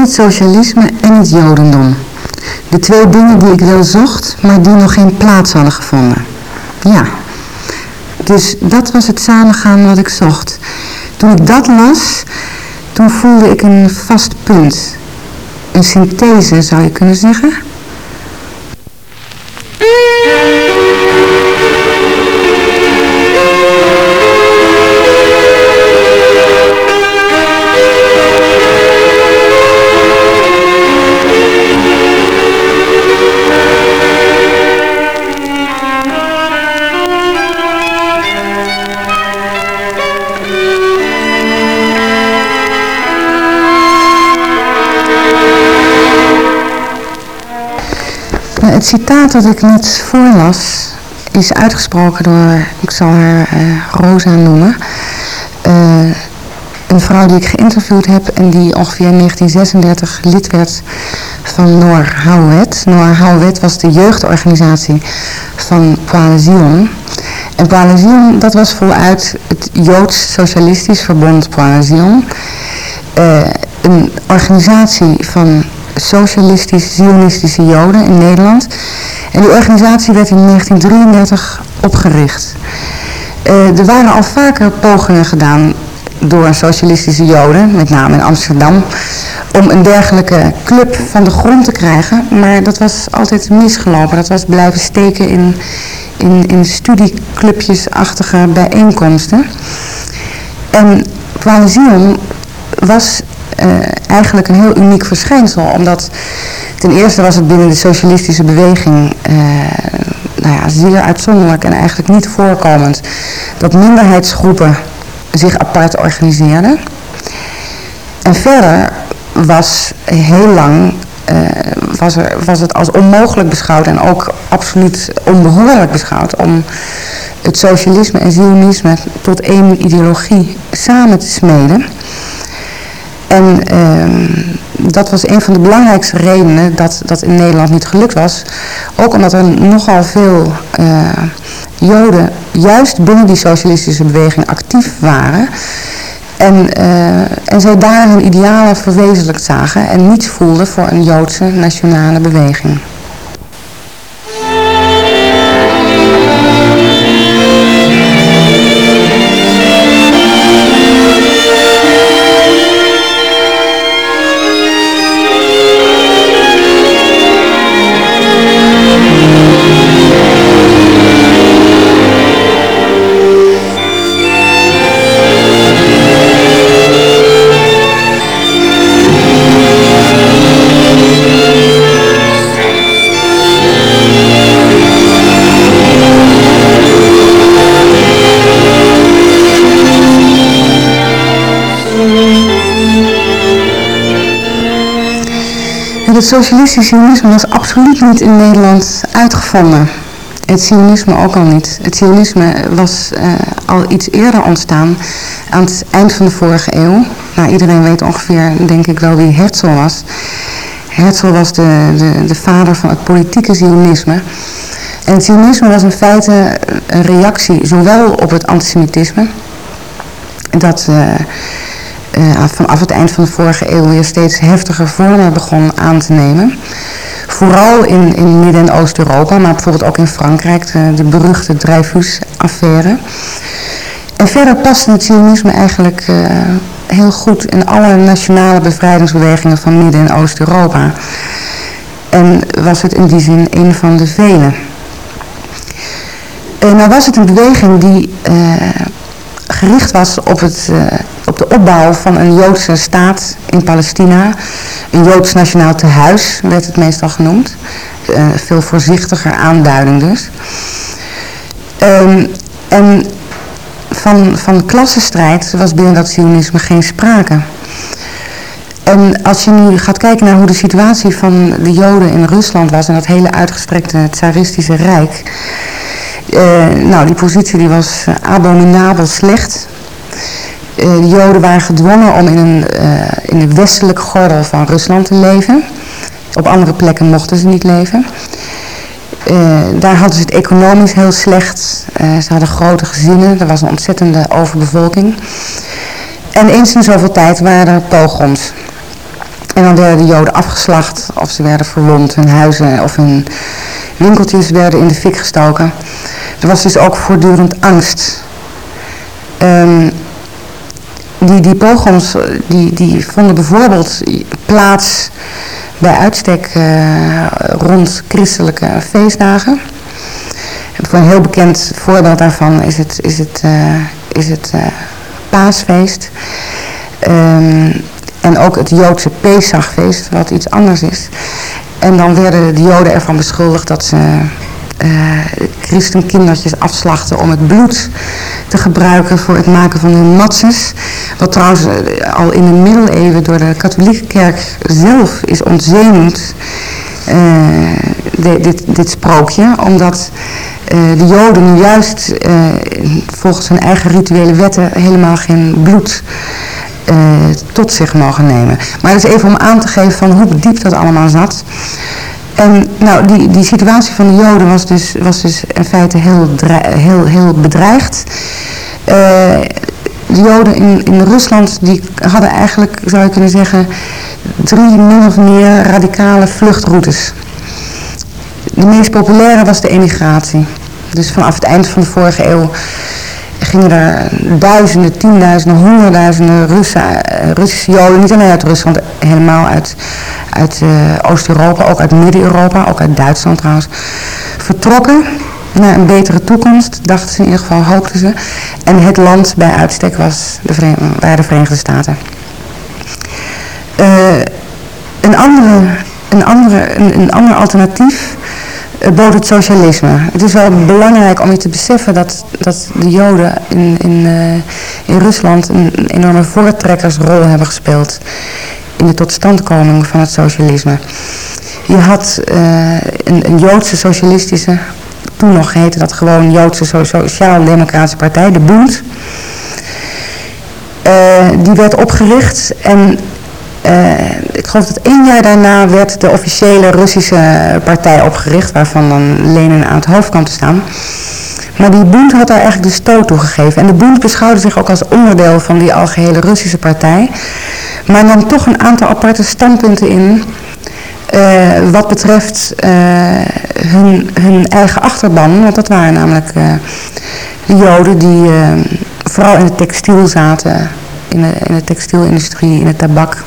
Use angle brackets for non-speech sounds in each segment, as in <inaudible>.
het socialisme en het jodendom. De twee dingen die ik wel zocht, maar die nog geen plaats hadden gevonden. Ja, dus dat was het samengaan wat ik zocht. Toen ik dat las, toen voelde ik een vast punt. Een synthese zou je kunnen zeggen. Het citaat dat ik net voorlas is uitgesproken door, ik zal haar uh, Rosa noemen. Uh, een vrouw die ik geïnterviewd heb en die ongeveer in 1936 lid werd van Noor Houwet. Noor Houwet was de jeugdorganisatie van Poale Zion. En Poale Zion, dat was voluit het Joods Socialistisch Verbond Poale Zion. Uh, een organisatie van socialistische, zionistische joden in Nederland. En die organisatie werd in 1933 opgericht. Uh, er waren al vaker pogingen gedaan door socialistische joden, met name in Amsterdam, om een dergelijke club van de grond te krijgen. Maar dat was altijd misgelopen. Dat was blijven steken in, in, in studieclubjesachtige bijeenkomsten. En Kwale Zion was eigenlijk een heel uniek verschijnsel. Omdat ten eerste was het binnen de socialistische beweging uh, nou ja, zeer uitzonderlijk en eigenlijk niet voorkomend dat minderheidsgroepen zich apart organiseerden. En verder was heel lang uh, was, er, was het als onmogelijk beschouwd en ook absoluut onbehoorlijk beschouwd om het socialisme en zionisme tot één ideologie samen te smeden. En uh, dat was een van de belangrijkste redenen dat dat in Nederland niet gelukt was. Ook omdat er nogal veel uh, Joden juist binnen die socialistische beweging actief waren. En, uh, en zij daar hun idealen verwezenlijkt zagen en niets voelden voor een Joodse nationale beweging. Het socialistische sionisme was absoluut niet in Nederland uitgevonden. Het sionisme ook al niet. Het sionisme was uh, al iets eerder ontstaan, aan het eind van de vorige eeuw. Nou, iedereen weet ongeveer, denk ik wel, wie Herzl was. Herzl was de, de, de vader van het politieke sionisme. En het was in feite een reactie zowel op het antisemitisme, dat... Uh, uh, vanaf het eind van de vorige eeuw weer steeds heftiger vormen begon aan te nemen. Vooral in, in Midden- en Oost-Europa, maar bijvoorbeeld ook in Frankrijk, de, beruchte Dreyfus-affaire. En verder paste het Zionisme eigenlijk uh, heel goed in alle nationale bevrijdingsbewegingen van Midden- en Oost-Europa. En was het in die zin een van de vele. Uh, nou was het een beweging die gericht was op, het, de opbouw van een Joodse staat in Palestina. Een Joods nationaal tehuis werd het meestal genoemd. Uh, veel voorzichtiger aanduiding dus. Um, en van, van klassenstrijd was binnen dat sionisme geen sprake. En als je nu gaat kijken naar hoe de situatie van de Joden in Rusland was... en dat hele uitgestrekte tsaristische rijk... Uh, nou, die positie die was abominabel slecht. Uh, de Joden waren gedwongen om in, een, in de westelijke gordel van Rusland te leven. Op andere plekken mochten ze niet leven. daar hadden ze het economisch heel slecht. ze hadden grote gezinnen. Er was een ontzettende overbevolking. En eens in zoveel tijd waren er pogroms. En dan werden de Joden afgeslacht of ze werden verwond. Hun huizen of hun winkeltjes werden in de fik gestoken. Er was dus ook voortdurend angst. Um, die, die pogroms die, die vonden bijvoorbeeld plaats bij uitstek uh, rond christelijke feestdagen. Een heel bekend voorbeeld daarvan is het, is het, uh, is het paasfeest. Um, en ook het Joodse Pesachfeest, wat iets anders is. En dan werden de Joden ervan beschuldigd dat ze christenkindertjes afslachten om het bloed te gebruiken voor het maken van hun matzes. Wat trouwens uh, al in de middeleeuwen door de katholieke kerk zelf is ontzenuwd. De, dit, dit sprookje, omdat de joden nu juist volgens hun eigen rituele wetten helemaal geen bloed tot zich mogen nemen. Maar dat is even om aan te geven van hoe diep dat allemaal zat. En nou, die, die situatie van de Joden was dus, was dus in feite heel, heel, heel bedreigd. Uh, de Joden in, in Rusland die hadden eigenlijk, zou je kunnen zeggen, drie min of meer radicale vluchtroutes. De meest populaire was de emigratie. Dus vanaf het eind van de vorige eeuw gingen er duizenden, tienduizenden, honderdduizenden Russen, eh, Russische niet alleen uit Rusland, helemaal uit, uit uh, Oost-Europa, ook uit Midden-Europa, ook uit Duitsland trouwens, vertrokken naar een betere toekomst, dachten ze in ieder geval, hoopten ze. En het land bij uitstek was de waren de Verenigde Staten. Uh, een, andere, een, andere, een, een ander alternatief eh, bood het socialisme. Het is wel belangrijk om je te beseffen dat, dat de Joden in, in, uh, in Rusland een, enorme voortrekkersrol hebben gespeeld in de totstandkoming van het socialisme. Je had uh, een, een, Joodse socialistische, toen nog heette dat gewoon Joodse Sociaal-Democratische Partij, de Bund. Uh, die werd opgericht en ik geloof dat één jaar daarna werd de officiële Russische partij opgericht, waarvan dan Lenin aan het hoofd kwam staan. Maar die Bund had daar eigenlijk de stoot toe gegeven. En de Bund beschouwde zich ook als onderdeel van die algehele Russische partij. Maar nam toch een aantal aparte standpunten in uh, wat betreft uh, hun, hun eigen achterban. Want dat waren namelijk de Joden die vooral in het textiel zaten. In de, in de textielindustrie, in de tabak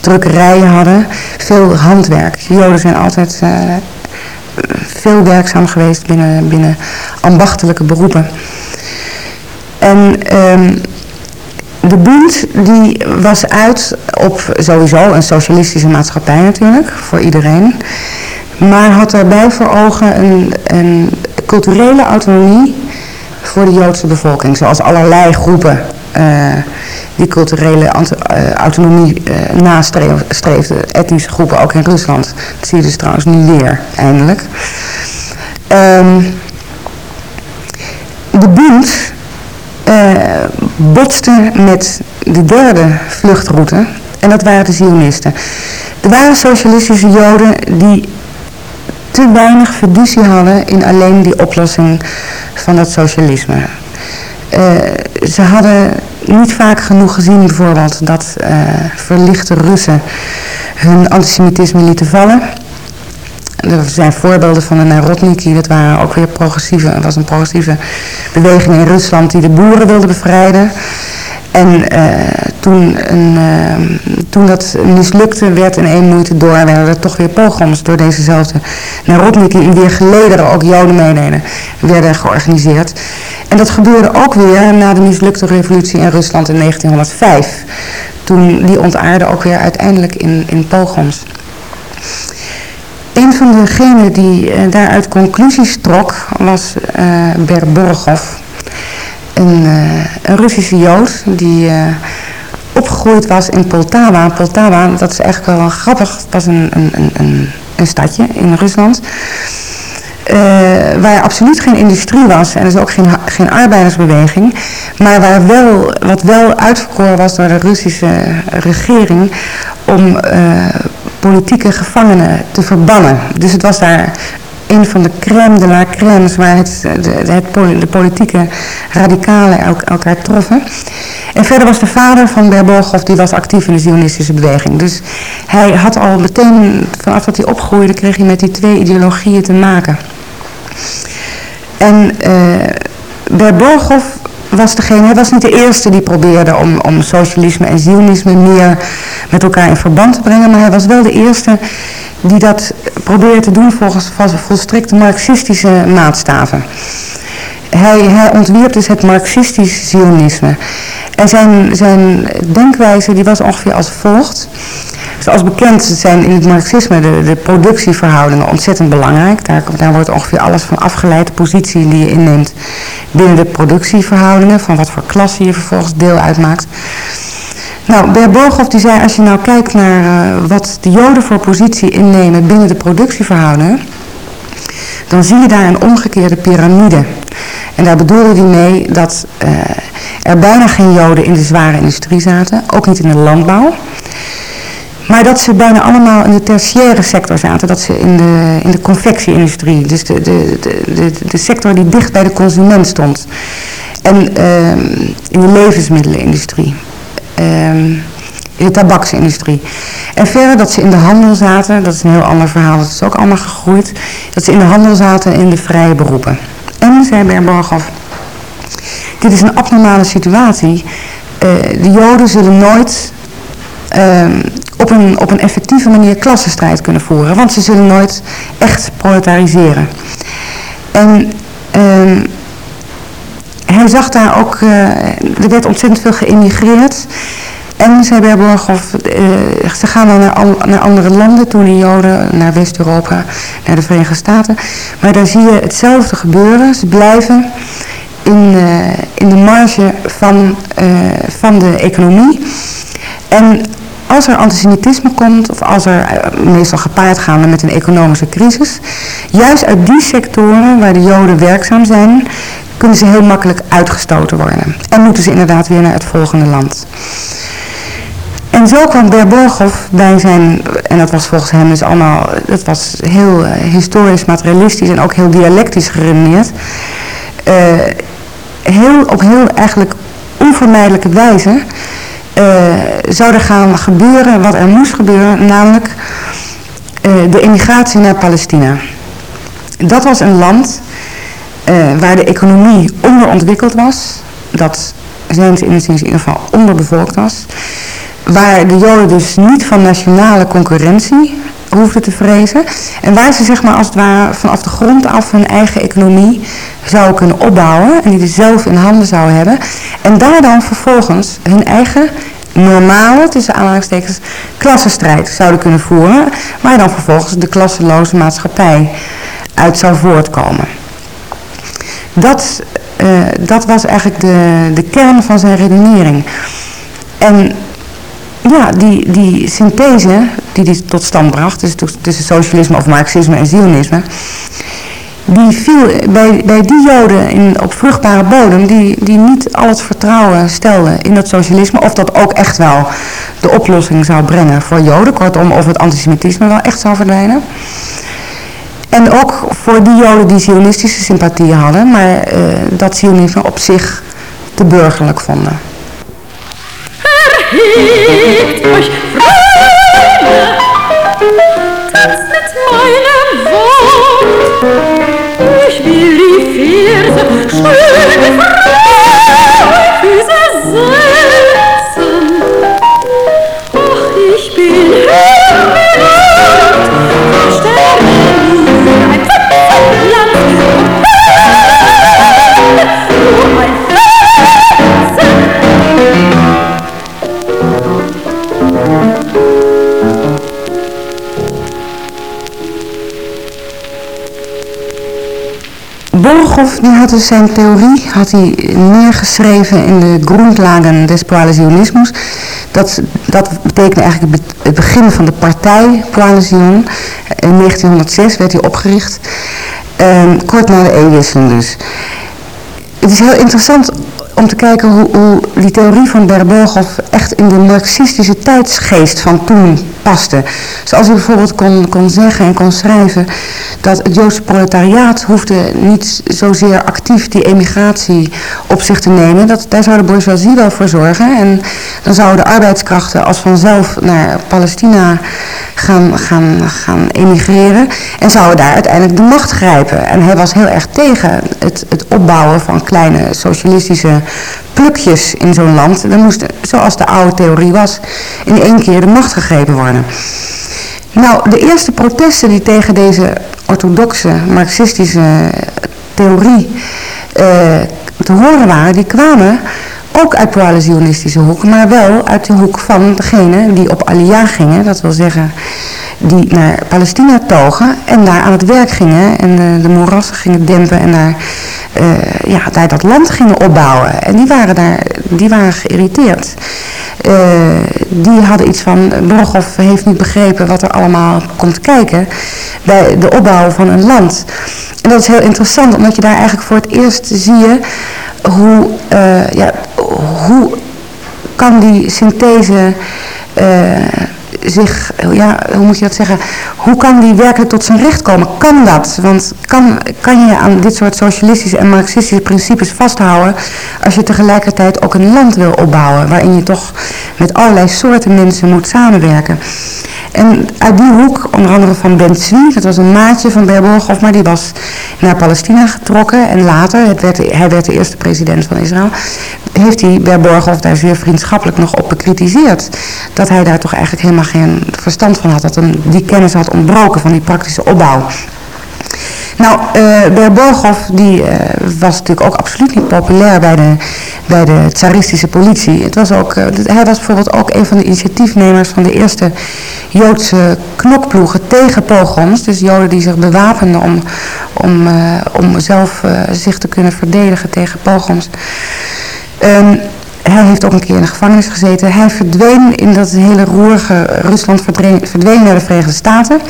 drukkerijen hadden. Veel handwerk. Joden zijn altijd uh, veel werkzaam geweest binnen, binnen ambachtelijke beroepen. En um, de Bund die was uit op sowieso een socialistische maatschappij natuurlijk, voor iedereen. Maar had daarbij voor ogen een, een culturele autonomie voor de Joodse bevolking. Zoals allerlei groepen die culturele uh, autonomie uh, nastreefden. Etnische groepen ook in Rusland. Dat zie je dus trouwens nu weer, eindelijk. Um, de Bund botste met de derde vluchtroute. En dat waren de Zionisten. Er waren socialistische joden die te weinig fiducie hadden in alleen die oplossing van het socialisme. Uh, ze hadden niet vaak genoeg gezien bijvoorbeeld dat uh, verlichte Russen hun antisemitisme lieten vallen. Er zijn voorbeelden van de Narodniki, dat waren ook weer progressieve, was een progressieve beweging in Rusland die de boeren wilde bevrijden. En uh, toen, een, uh, toen dat mislukte, werd in één moeite door, werden er toch weer pogroms door dezezelfde Narodniki, in weer gelederen ook Joden meededen, werden georganiseerd. En dat gebeurde ook weer na de mislukte revolutie in Rusland in 1905. Toen die ontaarde ook weer uiteindelijk in, in pogroms. Een van degenen die uh, daaruit conclusies trok was uh, Berborgov. Een, uh, een, Russische Jood die opgegroeid was in Poltava. Poltava, dat is eigenlijk wel grappig, was een, een, een, een stadje in Rusland. Waar absoluut geen industrie was en dus ook geen, geen arbeidersbeweging. Maar waar wel, wat wel uitverkoren was door de Russische regering om politieke gevangenen te verbannen. Dus het was daar een van de crème de la crèmes waar de, politieke radicalen elkaar troffen. En verder was de vader van Berbogoff, die was actief in de Zionistische beweging. Dus hij had al meteen, vanaf dat hij opgroeide, kreeg hij met die twee ideologieën te maken. En uh, was degene, hij was niet de eerste die probeerde om, om socialisme en zionisme meer met elkaar in verband te brengen, maar hij was wel de eerste die dat probeerde te doen volgens volstrekt marxistische maatstaven. Hij, hij ontwierp dus het marxistisch zionisme. En zijn, zijn denkwijze die was ongeveer als volgt. Zoals bekend zijn in het marxisme de, de productieverhoudingen ontzettend belangrijk. Daar, wordt ongeveer alles van afgeleid, de positie die je inneemt binnen de productieverhoudingen, van wat voor klasse je vervolgens deel uitmaakt. Nou, Berbogoff die zei, als je nou kijkt naar uh, wat de joden voor positie innemen binnen de productieverhoudingen, dan zie je daar een omgekeerde piramide. En daar bedoelde hij mee dat uh, er bijna geen joden in de zware industrie zaten, ook niet in de landbouw. Maar dat ze bijna allemaal in de tertiaire sector zaten. Dat ze in de, in de confectieindustrie. Dus de, de, de, de, sector die dicht bij de consument stond. En uh, in de levensmiddelenindustrie. Uh, in de tabaksindustrie. En verder dat ze in de handel zaten. Dat is een heel ander verhaal. Dat is ook allemaal gegroeid. Dat ze in de handel zaten in de vrije beroepen. En, zei Berborghoff. Dit is een abnormale situatie. Uh, de joden zullen nooit uh, op een, op een effectieve manier klassenstrijd kunnen voeren. Want ze zullen nooit echt proletariseren. En uh, hij zag daar ook, uh, er werd ontzettend veel geëmigreerd. En zei Berborghoff, uh, ze gaan dan naar, naar, andere landen toen de Joden, naar West-Europa, naar de Verenigde Staten. Maar daar zie je hetzelfde gebeuren. Ze blijven in, uh, in de marge van, van de economie. En als er antisemitisme komt, of als er eh, meestal gepaard gaan met een economische crisis, juist uit die sectoren waar de Joden werkzaam zijn, kunnen ze heel makkelijk uitgestoten worden. En moeten ze inderdaad weer naar het volgende land. En zo kwam Berborghoff bij zijn, en dat was volgens hem dus allemaal, dat was heel uh, historisch, materialistisch en ook heel dialectisch geredeneerd. Uh, heel, op heel eigenlijk onvermijdelijke wijze zou er gaan gebeuren wat er moest gebeuren, namelijk uh, de emigratie naar Palestina. Dat was een land uh, waar de economie onderontwikkeld was, dat zijn ze in in ieder geval onderbevolkt was, waar de Joden dus niet van nationale concurrentie hoefden te vrezen en waar ze zeg maar als het ware vanaf de grond af hun eigen economie zouden kunnen opbouwen en die ze zelf in handen zouden hebben en daar dan vervolgens hun eigen normale, tussen aanhalingstekens, klassenstrijd zouden kunnen voeren, waar dan vervolgens de klasseloze maatschappij uit zou voortkomen. Dat, uh, dat was eigenlijk de, de kern van zijn redenering. En ja, die, die synthese die hij tot stand bracht, dus tussen socialisme of marxisme en zionisme, die viel bij, bij die joden in, op vruchtbare bodem, die, die niet al het vertrouwen stelden in dat socialisme, of dat ook echt wel de oplossing zou brengen voor joden, kortom, of het antisemitisme wel echt zou verdwijnen. En ook voor die joden die zionistische sympathieën hadden, maar uh, dat zionisme op zich te burgerlijk vonden. Verhebt euch, Freunde, tanzt mit meinem Wort. Ich will die Verse schön frei Füße setzen. Ach, ich bin ein Borghoff die had dus zijn theorie had hij neergeschreven in de Grundlagen des Poalizionismus. Dat, dat betekende eigenlijk het begin van de partij Poalizion. In 1906 werd hij opgericht. Um, kort na de eeuwwisseling dus. Het is heel interessant om te kijken hoe, hoe die theorie van Berbergov echt in de marxistische tijdsgeest van toen paste. Zoals hij bijvoorbeeld kon, kon zeggen en kon schrijven dat het Joodse proletariaat hoefde niet zozeer actief die emigratie op zich te nemen. Dat, daar zou de bourgeoisie wel voor zorgen. En dan zouden de arbeidskrachten als vanzelf naar Palestina gaan, gaan, gaan emigreren. En zouden daar uiteindelijk de macht grijpen. En hij was heel erg tegen het, het opbouwen van kleine socialistische in zo'n land. Dan moest, zoals de oude theorie was, in één keer de macht gegrepen worden. Nou, de eerste protesten die tegen deze orthodoxe marxistische theorie uh, te horen waren, die kwamen ook uit de zionistische hoek, maar wel uit de hoek van degene die op Aliyah gingen, dat wil zeggen die naar Palestina togen en daar aan het werk gingen en de, de moerassen gingen dempen en daar, uh, ja, daar dat land gingen opbouwen. En die waren, daar, die waren geïrriteerd. Uh, die hadden iets van, Borghoff heeft niet begrepen wat er allemaal komt kijken bij de opbouw van een land. En dat is heel interessant, omdat je daar eigenlijk voor het eerst zie je hoe, uh, ja, hoe kan die synthese uh, zich, ja, hoe moet je dat zeggen, hoe kan die werkelijk tot zijn recht komen? Kan dat? Want kan, kan je aan dit soort socialistische en marxistische principes vasthouden als je tegelijkertijd ook een land wil opbouwen waarin je toch met allerlei soorten mensen moet samenwerken? En uit die hoek, onder andere van Ben Zwie, dat was een maatje van Berborghoff, maar die was naar Palestina getrokken. En later, het werd, hij werd de eerste president van Israël, heeft hij Berborghoff daar zeer vriendschappelijk nog op bekritiseerd. Dat hij daar toch eigenlijk helemaal geen verstand van had, dat hem die kennis had ontbroken van die praktische opbouw. Nou, uh, eh, Berborgov die, uh, was natuurlijk ook absoluut niet populair bij de, bij de tsaristische politie. Het was ook, uh, hij was bijvoorbeeld ook een van de initiatiefnemers van de eerste Joodse knokploegen tegen pogroms. Dus Joden die zich bewapenden om, om, om zelf zich te kunnen verdedigen tegen pogroms. Um, hij heeft ook een keer in de gevangenis gezeten. Hij verdween in dat hele roerige Rusland, verdween naar de Verenigde Staten.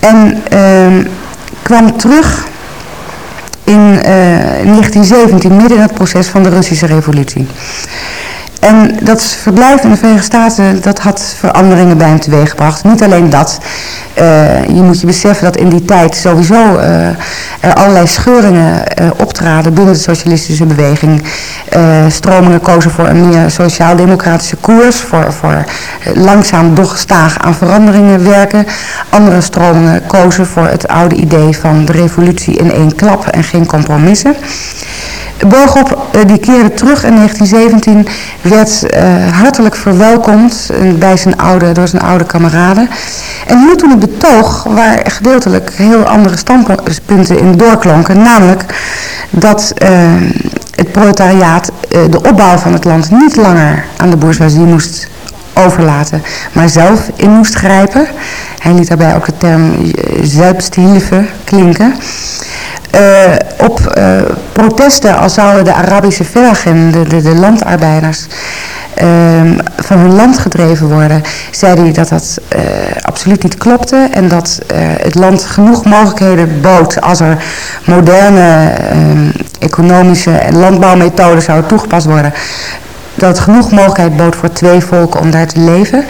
En uh, kwam terug in uh, 1917, midden in het proces van de Russische revolutie. En dat verblijf in de Verenigde Staten, dat had veranderingen bij hem teweeggebracht. Niet alleen dat. Uh, je moet je beseffen dat in die tijd sowieso uh, er allerlei scheuringen uh, optraden binnen de socialistische beweging. stromingen kozen voor een meer sociaal-democratische koers, voor, voor langzaam doch gestaag aan veranderingen werken. Andere stromingen kozen voor het oude idee van de revolutie in één klap en geen compromissen. Borgop uh, die keerde terug in 1917, werd uh, hartelijk verwelkomd bij zijn oude, door zijn oude kameraden. En hield toen een betoog waar gedeeltelijk heel andere standpunten in doorklonken. Namelijk dat het proletariaat de opbouw van het land niet langer aan de bourgeoisie moest overlaten, maar zelf in moest grijpen. Hij liet daarbij ook de term Selbsthilfe klinken. Uh, op uh, protesten als zouden de Arabische velgen, de, de, de landarbeiders, uh, van hun land gedreven worden, zei hij dat dat uh, absoluut niet klopte en dat het land genoeg mogelijkheden bood als er moderne ehm, economische en landbouwmethoden zouden toegepast worden, dat het genoeg mogelijkheid bood voor twee volken om daar te leven.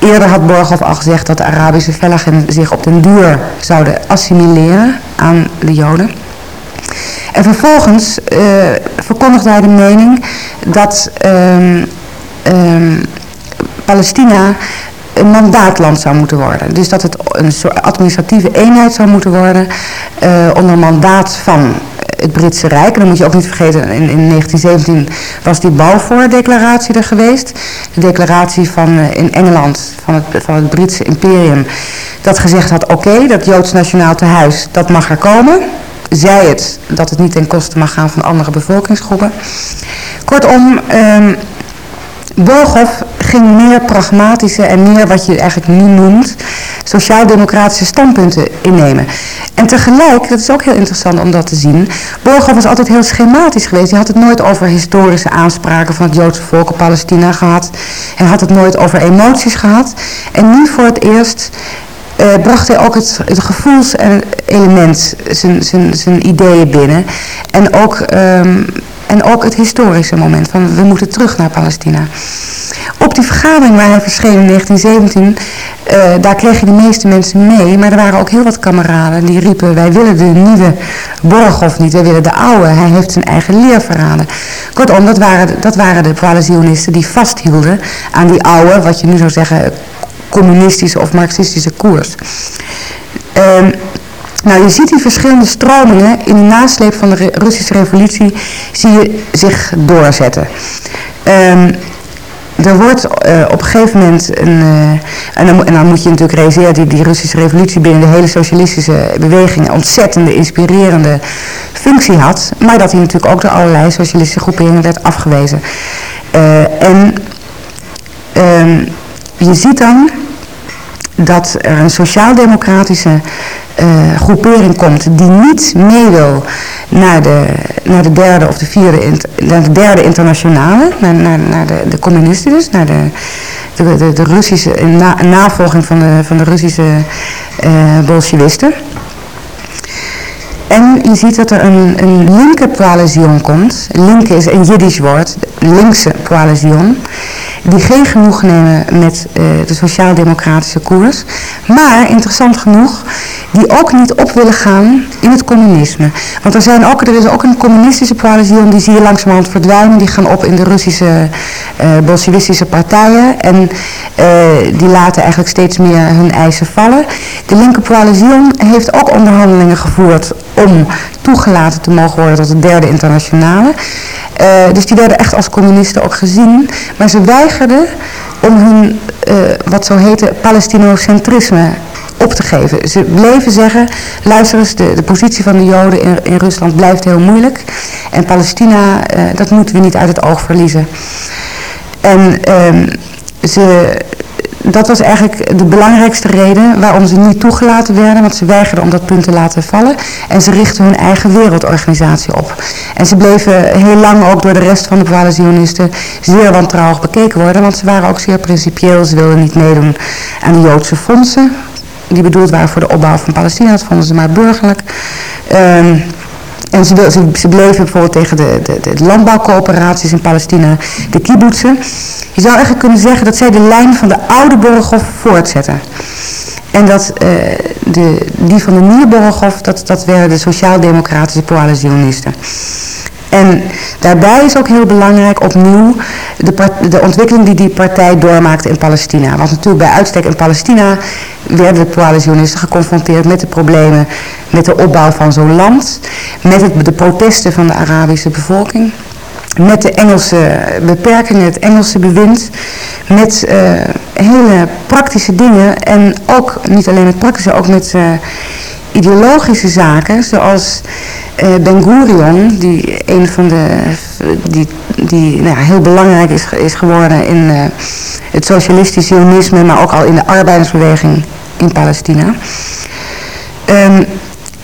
Eerder had Borghoff al gezegd dat de Arabische velgen zich op den duur zouden assimileren aan de Joden. En vervolgens uh, verkondigde hij de mening dat um, um, Palestina een mandaatland zou moeten worden. Dus dat het een soort administratieve eenheid zou moeten worden uh, onder mandaat van het Britse Rijk. En dan moet je ook niet vergeten, in, in 1917 was die Balfour-declaratie er geweest. De declaratie van, uh, in Engeland van het, van het Britse imperium. Dat gezegd had, oké, dat Joods Nationaal Tehuis, dat mag er komen. Zij het dat het niet ten koste mag gaan van andere bevolkingsgroepen. Kortom, um, ging meer pragmatische en meer wat je eigenlijk nu noemt sociaal-democratische standpunten innemen. En tegelijk, dat is ook heel interessant om dat te zien, Borghoff was altijd heel schematisch geweest. Hij had het nooit over historische aanspraken van het Joodse volk op Palestina gehad. Hij had het nooit over emoties gehad. En nu voor het eerst uh, bracht hij ook het, het gevoelselement, zijn, zijn, zijn ideeën binnen. En ook um, en ook het historische moment van we moeten terug naar Palestina. Op die vergadering waar hij verscheen in 1917, uh, eh, daar kregen de meeste mensen mee. Maar er waren ook heel wat kameraden die riepen, wij willen de nieuwe Borghoff niet, wij willen de oude. Hij heeft zijn eigen leer verraden. Kortom, dat waren, dat waren de coalizionisten die vasthielden aan die oude, wat je nu zou zeggen, communistische of marxistische koers. Uh, nou, je ziet die verschillende stromingen in de nasleep van de Russische revolutie zie je zich doorzetten. Um, er wordt uh, op een gegeven moment, een, uh, en, dan, en, dan, moet je natuurlijk realiseren, die, die Russische revolutie binnen de hele socialistische beweging een ontzettende inspirerende functie had, maar dat hij natuurlijk ook door allerlei socialistische groeperingen werd afgewezen. Uh, en um, je ziet dan dat er een sociaal-democratische uh, groepering komt die niet mee wil naar de, naar de derde of de vierde, naar de derde internationale, naar, naar, naar de, de communisten dus, naar de, de, de, Russische, na, navolging van de, van de Russische uh, bolsjewisten. En je ziet dat er een, een linker coalition komt. Linke is een Jiddisch woord, linkse coalition die geen genoeg nemen met uh, de sociaal-democratische koers. Maar, interessant genoeg, die ook niet op willen gaan in het communisme. Want er, zijn ook, er is ook een communistische coalitie, die zie je langzamerhand verdwijnen. Die gaan op in de Russische uh, bolsjewistische partijen. En uh, die laten eigenlijk steeds meer hun eisen vallen. De linker heeft ook onderhandelingen gevoerd om toegelaten te mogen worden tot de derde internationale. Uh, dus die werden echt als communisten ook gezien. Maar ze weigerden om hun, uh, wat zo heette, Palestinocentrisme op te geven. Ze bleven zeggen, luister eens, de, de positie van de Joden in, in Rusland blijft heel moeilijk. En Palestina, uh, dat moeten we niet uit het oog verliezen. En ehm, ze dat was eigenlijk de belangrijkste reden waarom ze niet toegelaten werden. Want ze weigerden om dat punt te laten vallen. En ze richtten hun eigen wereldorganisatie op. En ze bleven heel lang ook door de rest van de coalizionisten zeer wantrouwig bekeken worden. Want ze waren ook zeer principieel. Ze wilden niet meedoen aan de Joodse fondsen. Die bedoeld waren voor de opbouw van Palestina. Dat vonden ze maar burgerlijk. Um, en ze, ze, bleven bijvoorbeeld tegen de, de, de landbouwcoöperaties in Palestina, de kibbutzen. Je zou eigenlijk kunnen zeggen dat zij de lijn van de oude Borghof voortzetten. En dat uh, de, die van de nieuwe Borghof, dat, dat werden de sociaal-democratische coalitionisten. En daarbij is ook heel belangrijk opnieuw de, de, ontwikkeling die die partij doormaakte in Palestina. Want natuurlijk bij uitstek in Palestina werden de coalitionisten geconfronteerd met de problemen met de opbouw van zo'n land. Met de protesten van de Arabische bevolking. Met de Engelse beperkingen, het Engelse bewind. Met uh, hele praktische dingen en ook niet alleen met praktische, ook met uh, ideologische zaken zoals uh, Ben Gurion, die een van de die, die nou heel belangrijk is, is geworden in uh, het socialistisch zionisme, maar ook al in de arbeidersbeweging in Palestina. Um,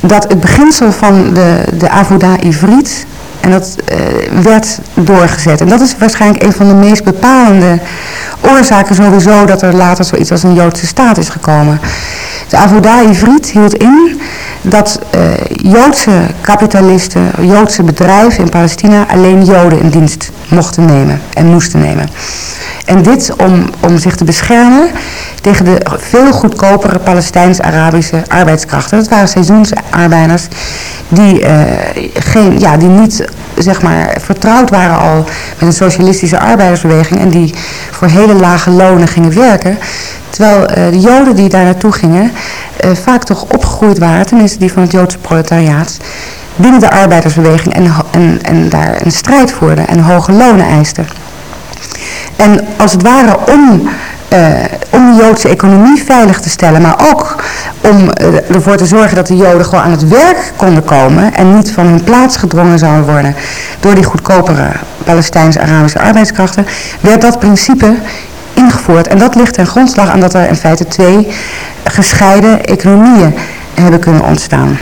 dat het beginsel van de, de Avoda Ivrit, en dat uh, werd doorgezet. En dat is waarschijnlijk een van de meest bepalende oorzaken sowieso dat er later zoiets als een Joodse staat is gekomen. De Avoda Ivrit hield in dat uh, Joodse kapitalisten, Joodse bedrijven in Palestina alleen Joden in dienst mochten nemen en moesten nemen. En dit om, om zich te beschermen tegen de veel goedkopere Palestijns-Arabische arbeidskrachten. Dat waren seizoensarbeiders die, uh, geen, ja, die niet zeg maar, vertrouwd waren al met een socialistische arbeidersbeweging en die voor hele lage lonen gingen werken. Terwijl uh, de Joden die daar naartoe gingen uh, vaak toch opgegroeid waren, tenminste die van het Joodse proletariaat, binnen de arbeidersbeweging en, en, en daar een strijd voerden en hoge lonen eisten. En als het ware om, uh, om Joodse economie veilig te stellen, maar ook om uh, ervoor te zorgen dat de Joden gewoon aan het werk konden komen en niet van hun plaats gedwongen zouden worden door die goedkopere Palestijns-Arabische arbeidskrachten, werd dat principe ingevoerd. En dat ligt ten grondslag aan dat er in feite twee gescheiden economieën hebben kunnen ontstaan.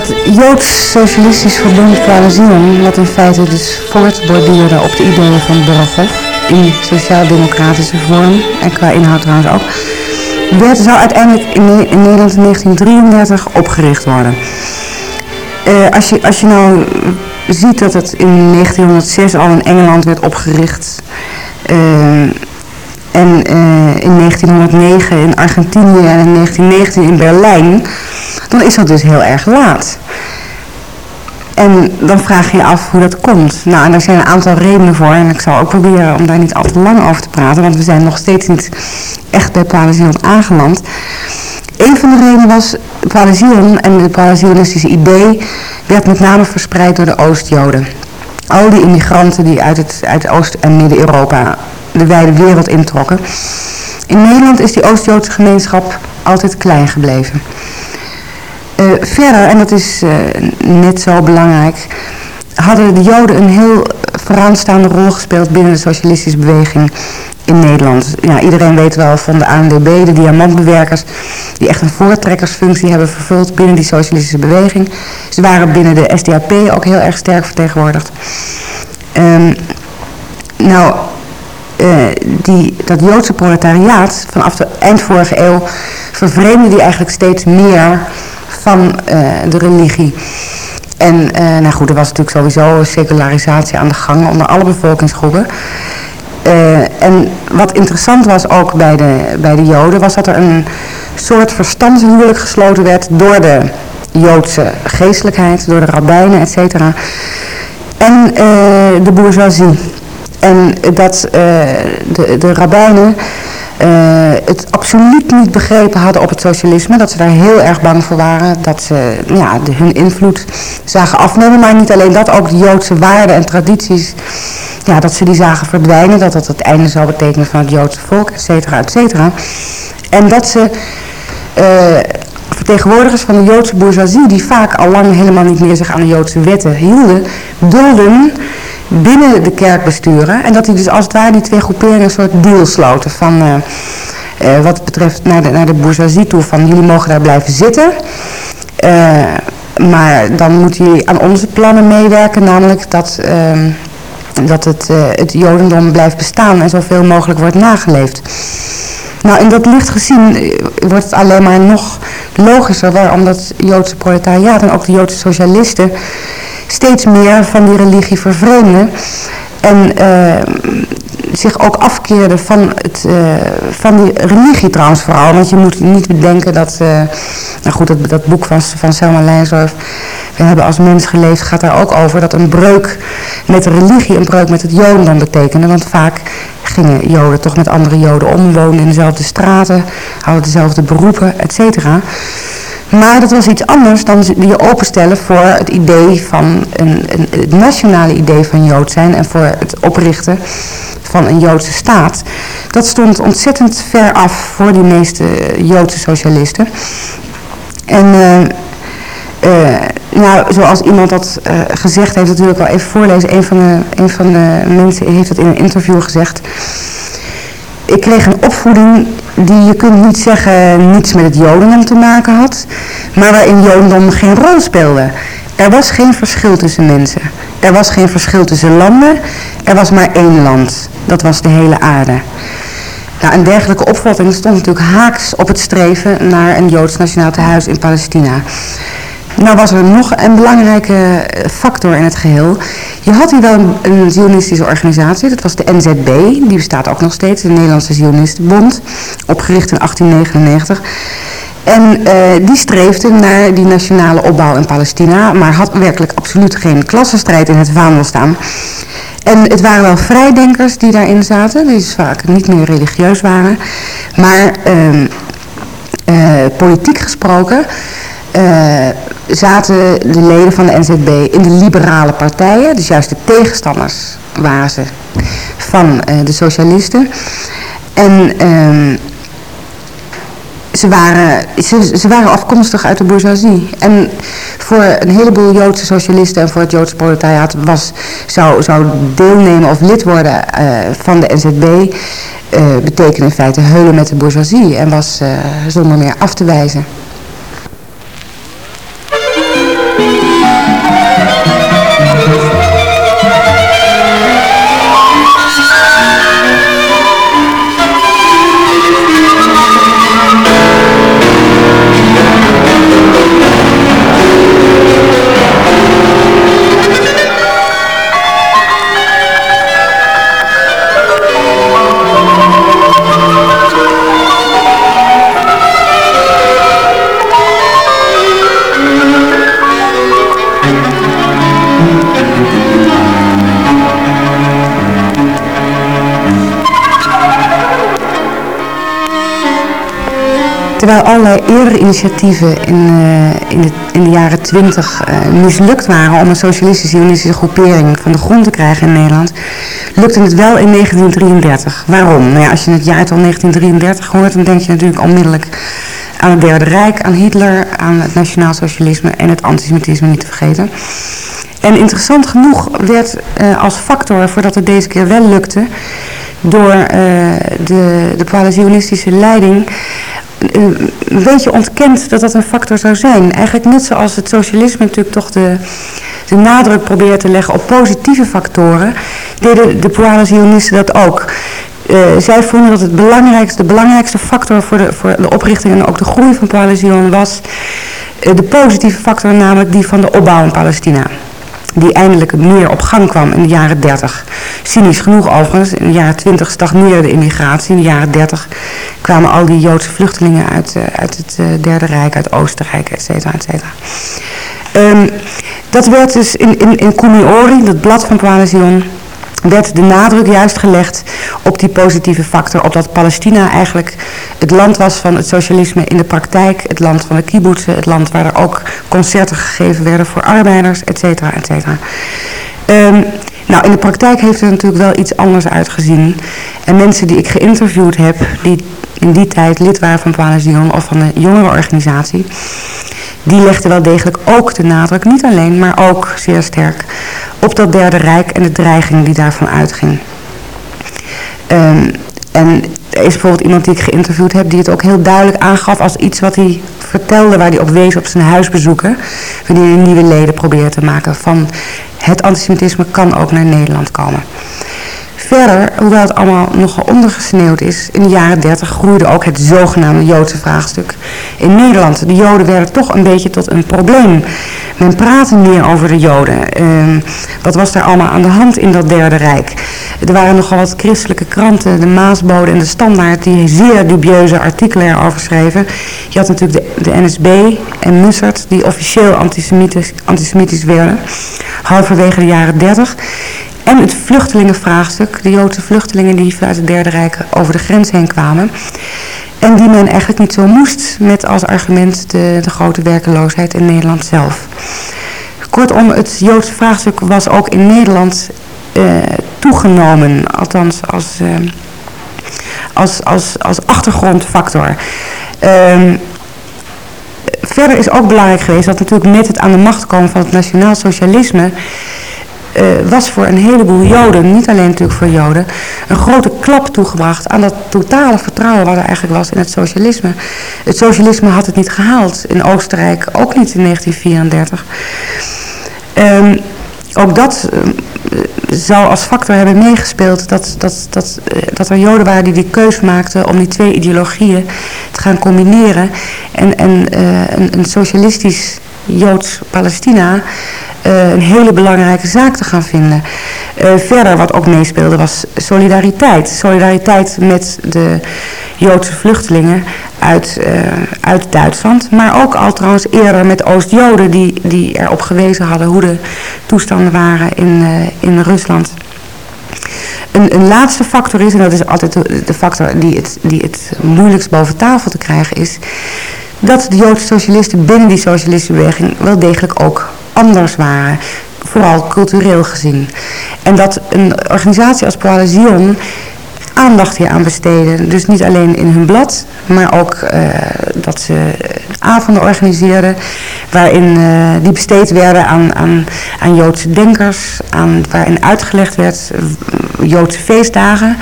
Dat Joods-Socialistisch Verbond Coalition, wat in feite dus voortborduurde op de ideeën van Borghoff, in sociaal-democratische vorm en qua inhoud trouwens ook, werd, zou uiteindelijk in, Nederland in 1933 opgericht worden. Uh, als, je, als je nou ziet dat het in 1906 al in Engeland werd opgericht uh, en uh, in 1909 in Argentinië en in 1919 in Berlijn, dan is dat dus heel erg laat. En dan vraag je je af hoe dat komt. Nou, en daar zijn een aantal redenen voor. En ik zal ook proberen om daar niet al te lang over te praten. Want we zijn nog steeds niet echt bij Palazzion aangeland. Een van de redenen was, Palazzion en het Palazionistische idee werd met name verspreid door de Oost-Joden. Al die immigranten die uit, het, uit Oost- en Midden-Europa de wijde wereld introkken. In Nederland is die Oost-Joodse gemeenschap altijd klein gebleven. Uh, verder, en dat is uh, net zo belangrijk, hadden de Joden een heel vooraanstaande rol gespeeld binnen de socialistische beweging in Nederland. Ja, iedereen weet wel van de ANDB, de diamantbewerkers, die echt een voortrekkersfunctie hebben vervuld binnen die socialistische beweging. Ze waren binnen de SDAP ook heel erg sterk vertegenwoordigd. Um, nou, uh, die, dat Joodse proletariaat vanaf de eind vorige eeuw vervreemde die eigenlijk steeds meer van uh, de religie. En uh, nou goed, er was natuurlijk sowieso secularisatie aan de gang onder alle bevolkingsgroepen. Uh, en wat interessant was ook bij de, bij de Joden, was dat er een soort verstandshuwelijk gesloten werd door de Joodse geestelijkheid, door de rabbijnen, et cetera. En de bourgeoisie. En dat de, de rabbijnen het absoluut niet begrepen hadden op het socialisme. Dat ze daar heel erg bang voor waren. Dat ze ja, hun invloed zagen afnemen. Maar niet alleen dat, ook de Joodse waarden en tradities. Ja, dat ze die zagen verdwijnen. Dat dat het einde zou betekenen van het Joodse volk, et cetera, et cetera. En dat ze... Uh, vertegenwoordigers van de Joodse bourgeoisie, die vaak al lang helemaal niet meer zich aan de Joodse wetten hielden, dulden binnen de kerk besturen. En dat die dus als het ware die twee groeperingen een soort deal sloten van... Uh, uh, wat betreft naar de, naar de bourgeoisie toe van jullie mogen daar blijven zitten. Uh, maar dan moeten jullie aan onze plannen meewerken, namelijk dat, ehm, dat het, het jodendom blijft bestaan en zoveel mogelijk wordt nageleefd. Nou, in dat licht gezien wordt het alleen maar nog logischer waarom dat Joodse proletariaat en ook de Joodse socialisten steeds meer van die religie vervreemden. En uh, zich ook afkeerden van, het, uh, van die religie trouwens vooral. Want je moet niet bedenken dat, uh, nou goed, dat, dat boek van, van Selma Leinsdorf, We hebben als mens geleefd, gaat daar ook over dat een breuk met de religie een breuk met het jodendom betekende. Want vaak gingen joden toch met andere joden om, woonden in dezelfde straten, hadden dezelfde beroepen, et cetera. Maar dat was iets anders dan je openstellen voor het idee van een, een, het nationale idee van Jood zijn en voor het oprichten van een Joodse staat. Dat stond ontzettend ver af voor die meeste Joodse socialisten. En uh, uh, nou, zoals iemand dat uh, gezegd heeft, natuurlijk wel even voorlezen. Een van, de, een van de mensen heeft dat in een interview gezegd. Ik kreeg een opvoeding die je kunt niet zeggen niets met het jodendom te maken had, maar waarin jodendom geen rol speelde. Er was geen verschil tussen mensen. Er was geen verschil tussen landen. Er was maar één land. Dat was de hele aarde. Nou, een dergelijke opvatting stond natuurlijk haaks op het streven naar een Joods nationaal tehuis in Palestina. Nou was er nog een belangrijke eh, factor in het geheel. Je had hier wel een, zionistische organisatie, dat was de NZB, die bestaat ook nog steeds, de Nederlandse Zionistenbond, opgericht in 1899. En uh, die streefde naar die nationale opbouw in Palestina, maar had werkelijk absoluut geen klassenstrijd in het vaandel staan. En het waren wel vrijdenkers die daarin zaten, die dus vaak niet meer religieus waren. Maar uh, uh, politiek gesproken uh, zaten de leden van de NZB in de liberale partijen, dus juist de tegenstanders waren ze van uh, de socialisten. En uh, ze, waren, ze, waren afkomstig uit de bourgeoisie. En voor een heleboel Joodse socialisten en voor het Joodse proletariaat was, zou, zou deelnemen of lid worden uh, van de NZB betekenen in feite heulen met de bourgeoisie en was zonder meer af te wijzen. Terwijl allerlei eerdere initiatieven in, uh, in, de, in de jaren twintig uh, mislukt waren om een socialistische groepering van de grond te krijgen in Nederland, lukte het wel in 1933. Waarom? Nou ja, als je het jaartal 1933 hoort, dan denk je natuurlijk onmiddellijk aan het Derde Rijk, aan Hitler, aan het nationaal socialisme en het antisemitisme niet te vergeten. En interessant genoeg werd uh, als factor voordat het deze keer wel lukte, door uh, de, de leiding een beetje ontkend dat dat een factor zou zijn. Eigenlijk net zoals het socialisme natuurlijk toch de, de nadruk probeerde te leggen op positieve factoren, deden de zionisten dat ook. Uh, zij vonden dat het belangrijkste, de belangrijkste factor voor de, voor de oprichting en ook de groei van Palestinië was de positieve factor, namelijk die van de opbouw in Palestina die eindelijk meer op gang kwam in de jaren 30. Cynisch genoeg overigens, in de jaren 20 stagneerde de immigratie. In de jaren 30 kwamen al die Joodse vluchtelingen uit, uh, uit het uh, Derde Rijk, uit Oostenrijk, et cetera, et cetera. Um, dat werd dus in, in, in dat blad van Poalazion, werd de nadruk juist gelegd op die positieve factor. Op dat Palestina eigenlijk het land was van het socialisme in de praktijk. Het land van de kibbutzen. Het land waar er ook concerten gegeven werden voor arbeiders, et cetera, et cetera. Um, nou, in de praktijk heeft het natuurlijk wel iets anders uitgezien. En mensen die ik geïnterviewd heb, die in die tijd lid waren van Palestinion of van de jongerenorganisatie, die legden wel degelijk ook de nadruk, niet alleen, maar ook zeer sterk, op dat derde rijk en de dreiging die daarvan uitging. Um, en er is bijvoorbeeld iemand die ik geïnterviewd heb die het ook heel duidelijk aangaf als iets wat hij vertelde waar hij op wees op zijn huisbezoeken. Wanneer hij nieuwe leden probeerde te maken van het antisemitisme kan ook naar Nederland komen. Verder, hoewel het allemaal nogal ondergesneeuwd is, in de jaren 30 groeide ook het zogenaamde Joodse vraagstuk in Nederland. De Joden werden toch een beetje tot een probleem. Men praatte meer over de Joden. Uh, wat was er allemaal aan de hand in dat Derde Rijk? Er waren nogal wat christelijke kranten, de Maasbode en de Standaard, die zeer dubieuze artikelen erover schreven. Je had natuurlijk de, de NSB en Mussert, die officieel antisemitisch, antisemitisch werden, halverwege de jaren 30. En het vluchtelingenvraagstuk, de Joodse vluchtelingen die vanuit het Derde Rijk over de grens heen kwamen. En die men eigenlijk niet zo moest met als argument de, de grote werkeloosheid in Nederland zelf. Kortom, het Joodse vraagstuk was ook in Nederland uh, toegenomen, althans als, uh, als, als, als achtergrondfactor. Uh, verder is ook belangrijk geweest dat natuurlijk met het aan de macht komen van het nationaal socialisme uh, was voor een heleboel Joden, niet alleen natuurlijk voor Joden, een grote klap toegebracht aan dat totale vertrouwen wat er eigenlijk was in het socialisme. Het socialisme had het niet gehaald, in Oostenrijk ook niet in 1934. Um, ook dat uh, zou als factor hebben meegespeeld dat, dat, dat, uh, dat er Joden waren die die keus maakten om die twee ideologieën te gaan combineren en, en een, een socialistisch Joods Palestina uh, een hele belangrijke zaak te gaan vinden. Uh, verder wat ook meespeelde was solidariteit. Solidariteit met de Joodse vluchtelingen uit, uh, uit Duitsland. Maar ook al trouwens eerder met Oost-Joden die, die erop gewezen hadden hoe de toestanden waren in, in Rusland. Een, een, laatste factor is, en dat is altijd de, de factor die het, die het moeilijkst boven tafel te krijgen is, dat de Joodse socialisten binnen die socialistische beweging wel degelijk ook anders waren. Vooral cultureel gezien. En dat een organisatie als Poalazion aandacht hier aan besteden. Dus niet alleen in hun blad, maar ook uh, dat ze avonden organiseerden waarin uh, die besteed werden aan, aan, aan Joodse denkers, aan, waarin uitgelegd werd uh, Joodse feestdagen.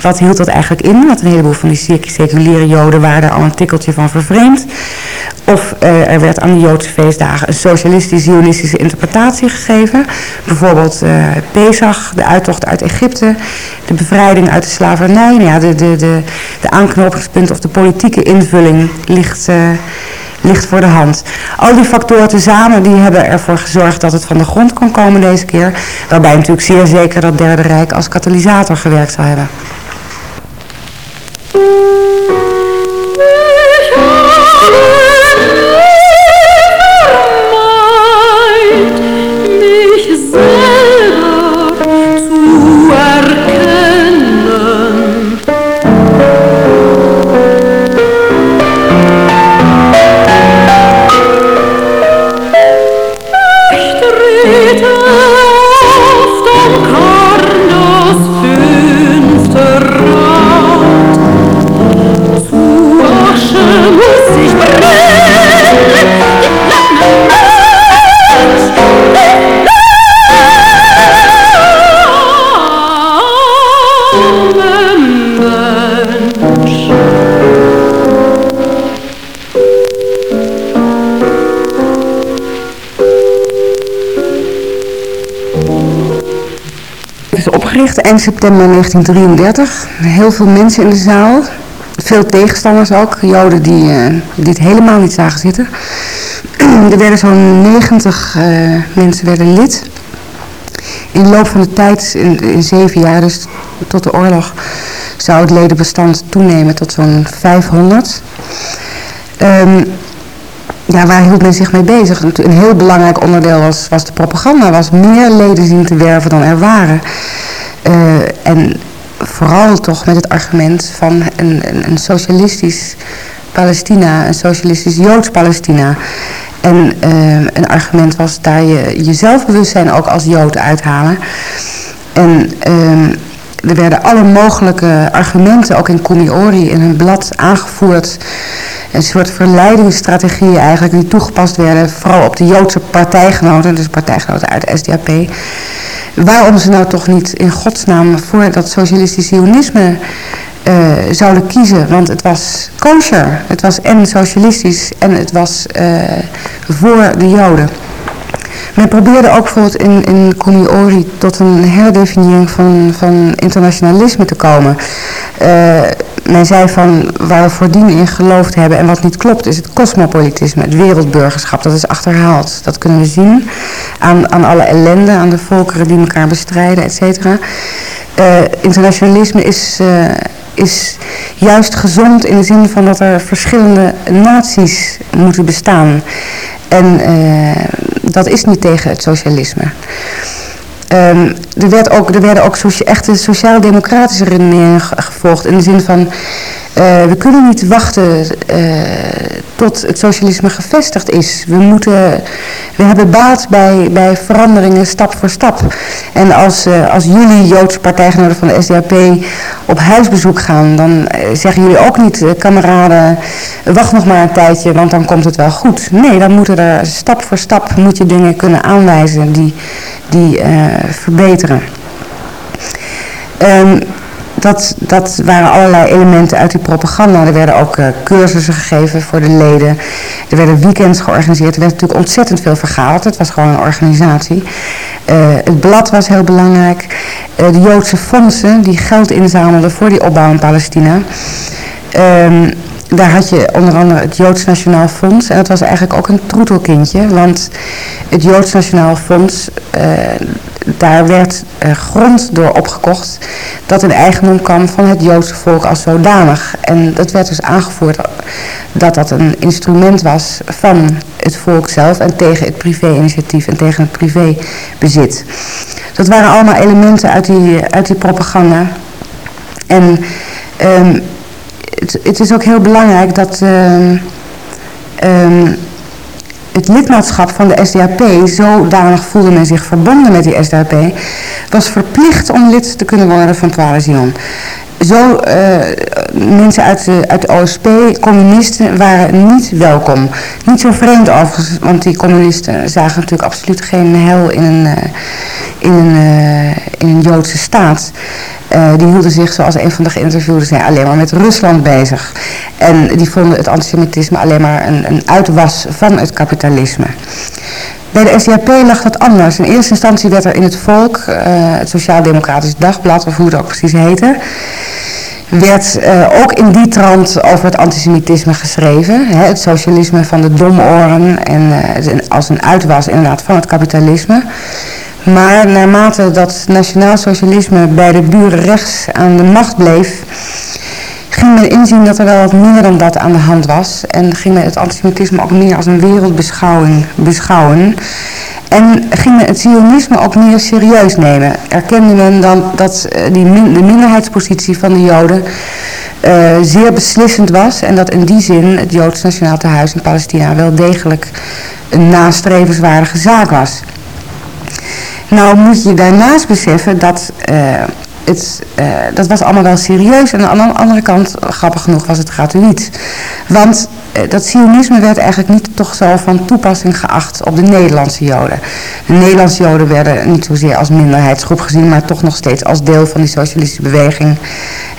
Wat hield dat eigenlijk in? Want een heleboel van die seculiere Joden waren er al een tikkeltje van vervreemd. Of er werd aan de Joodse feestdagen een socialistisch-zionistische interpretatie gegeven. Bijvoorbeeld Pesach, de uittocht uit Egypte, de bevrijding uit de slavernij. Nou ja, de, de, de, de aanknopingspunt of de politieke invulling ligt, uh, ligt voor de hand. Al die factoren tezamen die hebben ervoor gezorgd dat het van de grond kon komen deze keer. Waarbij natuurlijk zeer zeker dat Derde Rijk als katalysator gewerkt zou hebben. Eind september 1933. Heel veel mensen in de zaal. Veel tegenstanders ook. Joden die, uh, die het helemaal niet zagen zitten. <clears throat> er werden zo'n 90 uh, mensen werden lid. In de loop van de tijd, in, zeven jaar, dus tot de oorlog, zou het ledenbestand toenemen tot zo'n 500. Um, ja, waar hield men zich mee bezig? Een heel belangrijk onderdeel was, was de propaganda, was meer leden zien te werven dan er waren. Uh, en vooral toch met het argument van een, een, socialistisch Palestina, een socialistisch Joods Palestina. En uh, een argument was daar je, je zelfbewustzijn ook als Jood uithalen. En uh, er werden alle mogelijke argumenten, ook in Kumiori, in hun blad aangevoerd. Een soort verleidingsstrategieën eigenlijk die toegepast werden, vooral op de Joodse partijgenoten, dus partijgenoten uit de SDAP. Waarom ze nou toch niet in godsnaam voor dat socialistisch sionisme uh, zouden kiezen. Want het was kosher. Het was en socialistisch en het was uh, voor de Joden. Men probeerde ook bijvoorbeeld in, in tot een herdefiniëring van, van internationalisme te komen. Uh, men zei van waar we voordien in geloofd hebben en wat niet klopt is het cosmopolitisme, het wereldburgerschap. Dat is achterhaald. Dat kunnen we zien aan, aan alle ellende, aan de volkeren die elkaar bestrijden, et cetera. Uh, internationalisme is, uh, is juist gezond in de zin van dat er verschillende naties moeten bestaan. En uh, dat is niet tegen het socialisme. Um, er, werd ook, er werden ook socia echte sociaal-democratische redeneringen gevolgd in de zin van uh, we kunnen niet wachten uh, tot het socialisme gevestigd is. We, moeten, we hebben baat bij, bij veranderingen stap voor stap. En als, uh, als jullie Joodse partijgenoten van de SDAP op huisbezoek gaan, dan zeggen jullie ook niet, kameraden, wacht nog maar een tijdje, want dan komt het wel goed. Nee, dan moeten er stap voor stap moet je dingen kunnen aanwijzen die, die verbeteren. Um, dat, dat waren allerlei elementen uit die propaganda. Er werden ook uh, cursussen gegeven voor de leden. Er werden weekends georganiseerd. Er werd natuurlijk ontzettend veel vergaderd. Het was gewoon een organisatie. Uh, het blad was heel belangrijk. Uh, de Joodse fondsen die geld inzamelden voor die opbouw in Palestina. Um, daar had je onder andere het Joods Nationaal Fonds. En dat was eigenlijk ook een troetelkindje. Want het Joods Nationaal Fonds, daar werd uh, grond door opgekocht dat in eigendom kwam van het Joodse volk als zodanig. En dat werd dus aangevoerd dat dat een instrument was van het volk zelf en tegen het privé-initiatief en tegen het privébezit. Dat waren allemaal elementen uit die, uit die propaganda. En um, het, het, is ook heel belangrijk dat... Um, um, het lidmaatschap van de SDAP, zodanig voelde men zich verbonden met die SDAP, was verplicht om lid te kunnen worden van Coalition. Zo, uh, mensen uit de, uit de OSP, communisten, waren niet welkom. Niet zo vreemd overigens, want die communisten zagen natuurlijk absoluut geen hel in een, uh, in een, uh, in een Joodse staat. Die hielden zich, zoals een van de geïnterviewden zei, alleen maar met Rusland bezig. En die vonden het antisemitisme alleen maar een, een uitwas van het kapitalisme. Bij de SDAP lag dat anders. In eerste instantie werd er in het Volk, uh, het Sociaal-Democratisch Dagblad, of hoe het ook precies heette, werd uh, ook in die trant over het antisemitisme geschreven. Hè, het socialisme van de domoren en uh, als een uitwas inderdaad van het kapitalisme. Maar naarmate dat nationaal socialisme bij de buren rechts aan de macht bleef, ging men inzien dat er wel wat meer dan dat aan de hand was. En ging men het antisemitisme ook meer als een wereldbeschouwing beschouwen. En ging men het zionisme ook meer serieus nemen. Erkende men dan dat uh, die de minderheidspositie van de Joden uh, zeer beslissend was. En dat in die zin het Joods Nationaal Tehuis in Palestina wel degelijk een nastrevenswaardige zaak was. Nou moet je daarnaast beseffen dat uh, het, uh, dat was allemaal wel serieus. En aan de andere kant, grappig genoeg, was het gratuit. Want uh, dat sionisme werd eigenlijk niet toch zo van toepassing geacht op de Nederlandse joden. De Nederlandse joden werden niet zozeer als minderheidsgroep gezien, maar toch nog steeds als deel van die socialistische beweging.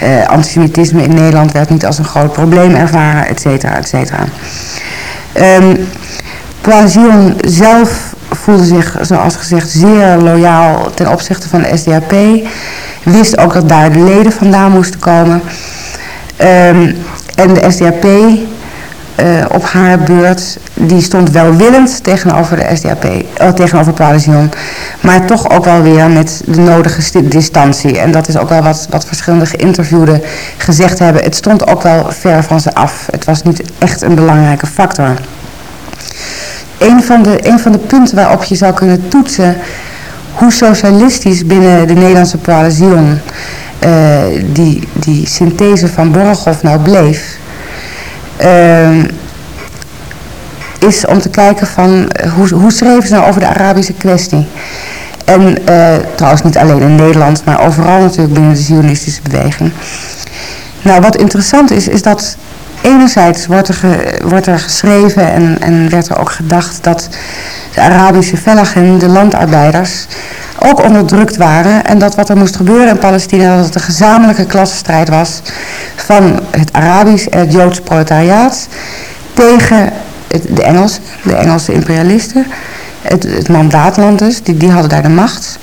Uh, antisemitisme in Nederland werd niet als een groot probleem ervaren, et cetera, et cetera. Um, Poisson zelf voelde zich, zoals gezegd, zeer loyaal ten opzichte van de SDAP. wist ook dat daar de leden vandaan moesten komen. Ehm, en de SDAP uh, op haar beurt, die stond welwillend tegenover de SDAP, uh, tegenover Coalition, maar toch ook wel weer met de nodige distantie. En dat is ook wel wat, wat verschillende geïnterviewden gezegd hebben. Het stond ook wel ver van ze af. Het was niet echt een belangrijke factor. Een van de, van de punten waarop je zou kunnen toetsen hoe socialistisch binnen de Nederlandse Coalition uh, die, die synthese van Borghoff nou bleef, uh, is om te kijken van eh, hoe, hoe schreven ze nou over de Arabische kwestie. En trouwens niet alleen in Nederland, maar overal natuurlijk binnen de zionistische beweging. Nou, wat interessant is, is dat enerzijds wordt er, wordt er geschreven en, en werd er ook gedacht dat de Arabische velligen, de landarbeiders, ook onderdrukt waren. En dat wat er moest gebeuren in Palestina, dat het een gezamenlijke klassenstrijd was van het Arabisch en het Joods proletariaat tegen de Engelsen, de Engelse imperialisten. Het, het mandaatland dus, die, die hadden daar de macht.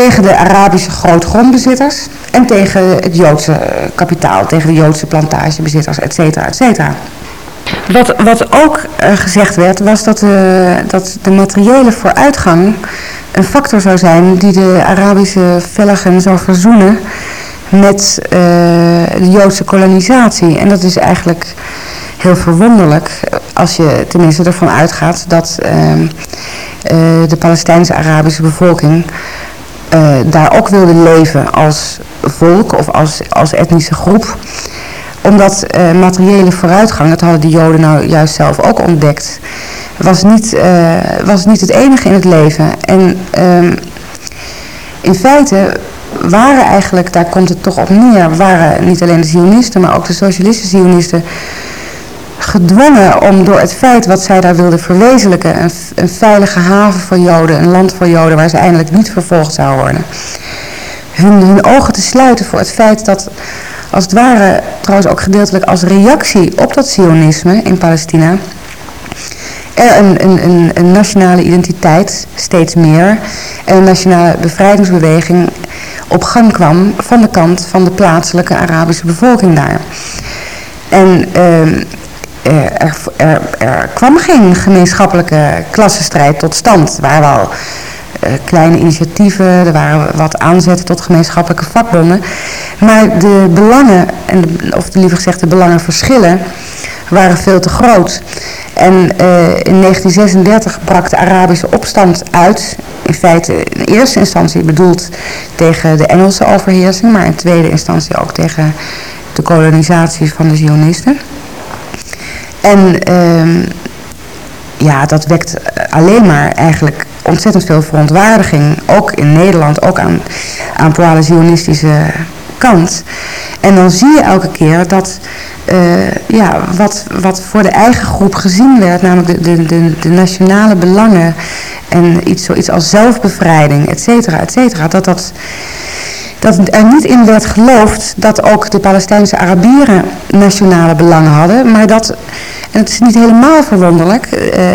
Tegen de Arabische grootgrondbezitters en tegen het Joodse kapitaal, tegen de Joodse plantagebezitters, et cetera, et cetera. Wat, wat ook uh, gezegd werd, was dat, uh, dat de materiële vooruitgang een factor zou zijn die de Arabische velgen zou verzoenen met de Joodse kolonisatie. En dat is eigenlijk heel verwonderlijk als je tenminste ervan uitgaat dat de Palestijnse Arabische bevolking daar ook wilde leven als volk of als, als etnische groep omdat uh, materiële vooruitgang, dat hadden de Joden nou juist zelf ook ontdekt, was niet, uh, was niet het enige in het leven. En uh, in feite waren eigenlijk, daar komt het toch op neer, waren niet alleen de Zionisten, maar ook de socialistische Zionisten gedwongen om door het feit wat zij daar wilden verwezenlijken, een, een veilige haven voor Joden, een land voor Joden waar ze eindelijk niet vervolgd zouden worden, hun, hun ogen te sluiten voor het feit dat als het ware trouwens ook gedeeltelijk als reactie op dat sionisme in Palestina, er een, een, een, nationale identiteit steeds meer en een nationale bevrijdingsbeweging op gang kwam van de kant van de plaatselijke Arabische bevolking daar. En uh, er, er, er, kwam geen gemeenschappelijke klassenstrijd tot stand, waar wel uh, kleine initiatieven, er waren wat aanzetten tot gemeenschappelijke vakbonden. Maar de belangen, en of liever gezegd de belangenverschillen, waren veel te groot. En uh, in 1936 brak de Arabische opstand uit. In feite in eerste instantie bedoeld tegen de Engelse overheersing, maar in tweede instantie ook tegen de kolonisatie van de Zionisten. En uh, ja, dat wekt alleen maar eigenlijk ontzettend veel verontwaardiging. Ook in Nederland, ook aan, aan de zionistische kant. En dan zie je elke keer dat uh, ja, wat, wat voor de eigen groep gezien werd, namelijk de, de, de, nationale belangen en iets, zoiets als zelfbevrijding, et cetera, et cetera, dat dat dat er niet in werd geloofd dat ook de Palestijnse Arabieren nationale belangen hadden, maar dat en het is niet helemaal verwonderlijk uh,